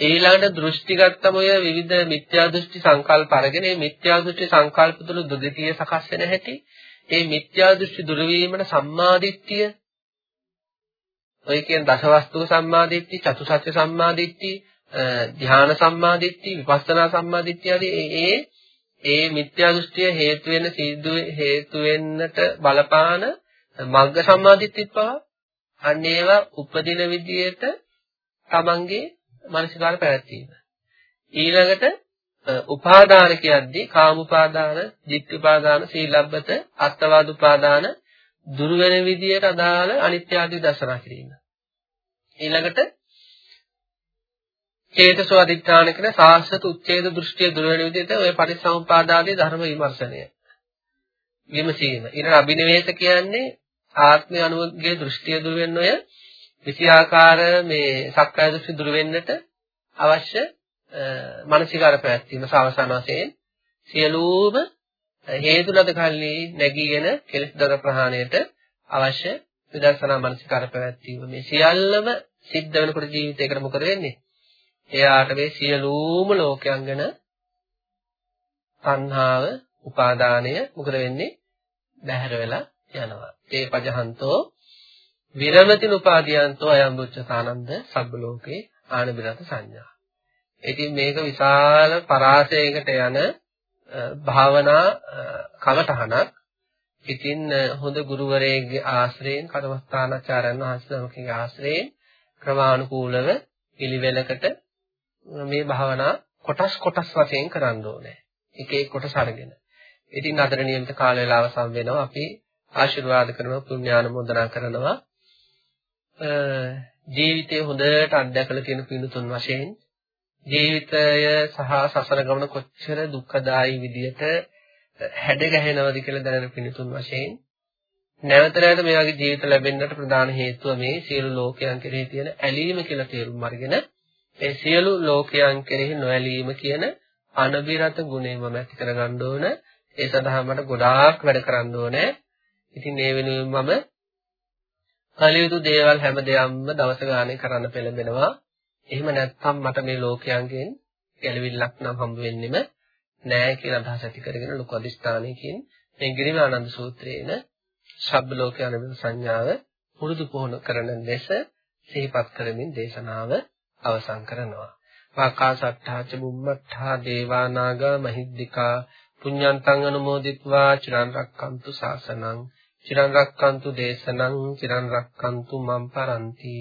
ඊළඟට දෘෂ්ටිගතම ඔය විවිධ මිත්‍යා දෘෂ්ටි සංකල්ප අරගෙන මේ මිත්‍යා දෘෂ්ටි සංකල්ප තුළ දුදිතිය සකස් වෙන හැටි ඒ මිත්‍යා දෘෂ්ටි දුරු වීමට සම්මාදිට්ඨිය ඔය කියන දසවස්තුක සම්මාදිට්ඨි චතුසත්‍ය සම්මාදිට්ඨි ධ්‍යාන සම්මාදිට්ඨි විපස්සනා සම්මාදිට්ඨි ආදී ඒ ඒ මිත්‍යා දෘෂ්ටිය හේතු වෙන සිද්ධ හේතු වෙන්නට බලපාන මග්ග සම්මාදිට්ඨිත් පහ අන්න ඒවා උපදින විදියට තමන්ගේ මානසිකාර පැවැත්වීම. ඊළඟට උපාදාන කියද්දී කාම උපාදාන, ditthi උපාදාන, සීලබ්බත, අත්වාද උපාදාන දුරු වෙන විදියට අදාළ අනිත්‍ය ආදී දර්ශනා කිරීම. ඊළඟට චේතසෝ අධිඨාන කියන සාස්වත උච්ඡේද දෘෂ්ටිය දුර වෙන විදිහට ඔය පරිසම්පාදාදී ධර්ම විමර්ශනය. විමසීම. ඊළඟ අභිනවේෂ කියන්නේ ආත්මය අනුගේ දෘෂ්ටිය දුර වෙන ඔය විෂයාකාර මේ සක්කාය දෘෂ්ටි දුර වෙන්නට අවශ්‍ය මානසිකාර පැවැත්වීම සාවසන වශයෙන් සියලුම හේතු ලද කල්ලි නැගීගෙන කෙලෙස් දර ප්‍රහාණයට අවශ්‍ය විදර්ශනා මානසිකාර පැවැත්වීම මේ සියල්ලම සිද්ධ වෙනකොට ජීවිතේකට මොකද වෙන්නේ? එයාට මේ සියලුම ලෝකයන් ගැන තණ්හාව, උපාදානය මොකද වෙන්නේ? බැහැර වෙලා යනවා. ඒ පජහන්තෝ විරමතින උපාදීයන්තෝ අයම් බුච්චතානන්ද සබ්බ ලෝකේ ආනබිරත සංඥා. ඉතින් මේක විශාල පරාසයකට යන භාවනා කමඨහනක්. ඉතින් හොඳ ගුරුවරයෙක්ගේ ආශ්‍රයෙන් කර්මස්ථානාචාර්යන් වහන්සේ නමකගේ ආශ්‍රයෙන් ක්‍රමානුකූලව පිළිවෙලකට මේ භාවනා කොටස් කොටස් වශයෙන් කරන්න ඕනේ. එක එක කොටස් අරගෙන. ඉතින් අදට නියමිත කාල වේලාව සම් වෙනවා. අපි ආශිර්වාද කරනවා, පුණ්‍යානුමෝදනා කරනවා. ජීවිතය හොඳට අත්දැකලා තියෙන පිණුතුන් වශයෙන් ජීවිතය සහ සසර ගමන කොච්චර දුක්ඛදායි විදියට හැඩ ගැහෙනවද කියලා දැනෙන පිණුතුන් වශයෙන් නැවත නැවත මේ වගේ ජීවිත ලැබෙන්නට ප්‍රධාන හේතුව මේ සියලු ලෝකයන් කෙරෙහි තියෙන ඇලීම කියලා තේරුම් අරගෙන ඒ සියලු ලෝකයන් කෙරෙහි නොඇලීම කියන අනබිරත ගුණය මම ඇති කරගන්න ඕන. ඒ සඳහා මට ගොඩාක් වැඩ කරන්න ඕනේ. ඉතින් ඒ වෙනුවෙන් මම කලියුතු දේවල් හැම දෙයක්ම දවස ගානේ කරන්න පෙළඹෙනවා. එහෙම නැත්නම් මට මේ ලෝකයන්ගෙන් ගැලවිල්ලක් නම් හම්බ වෙන්නෙම නෑ කියලා අදහස ඇති කරගෙන ලොකු අදිස්ථානයකින් මේ ගිරිමානන්ද සූත්‍රයේන ශබ්ද ලෝකයන් වෙන සංඥාව පුරුදු පුහුණු කරන ලෙස සිහිපත් කරමින් දේශනාව අවසන් කරනවා. වාකාසට්ඨාච බුම්මට්ඨා දේවානාගා මහිද්దికා පුඤ්ඤන්තං අනුමෝදිත්වා චිරන් රැක්කන්තු සාසනං චිරන් රක්칸තු දේශනං චිරන් රක්칸තු මම් පරන්ති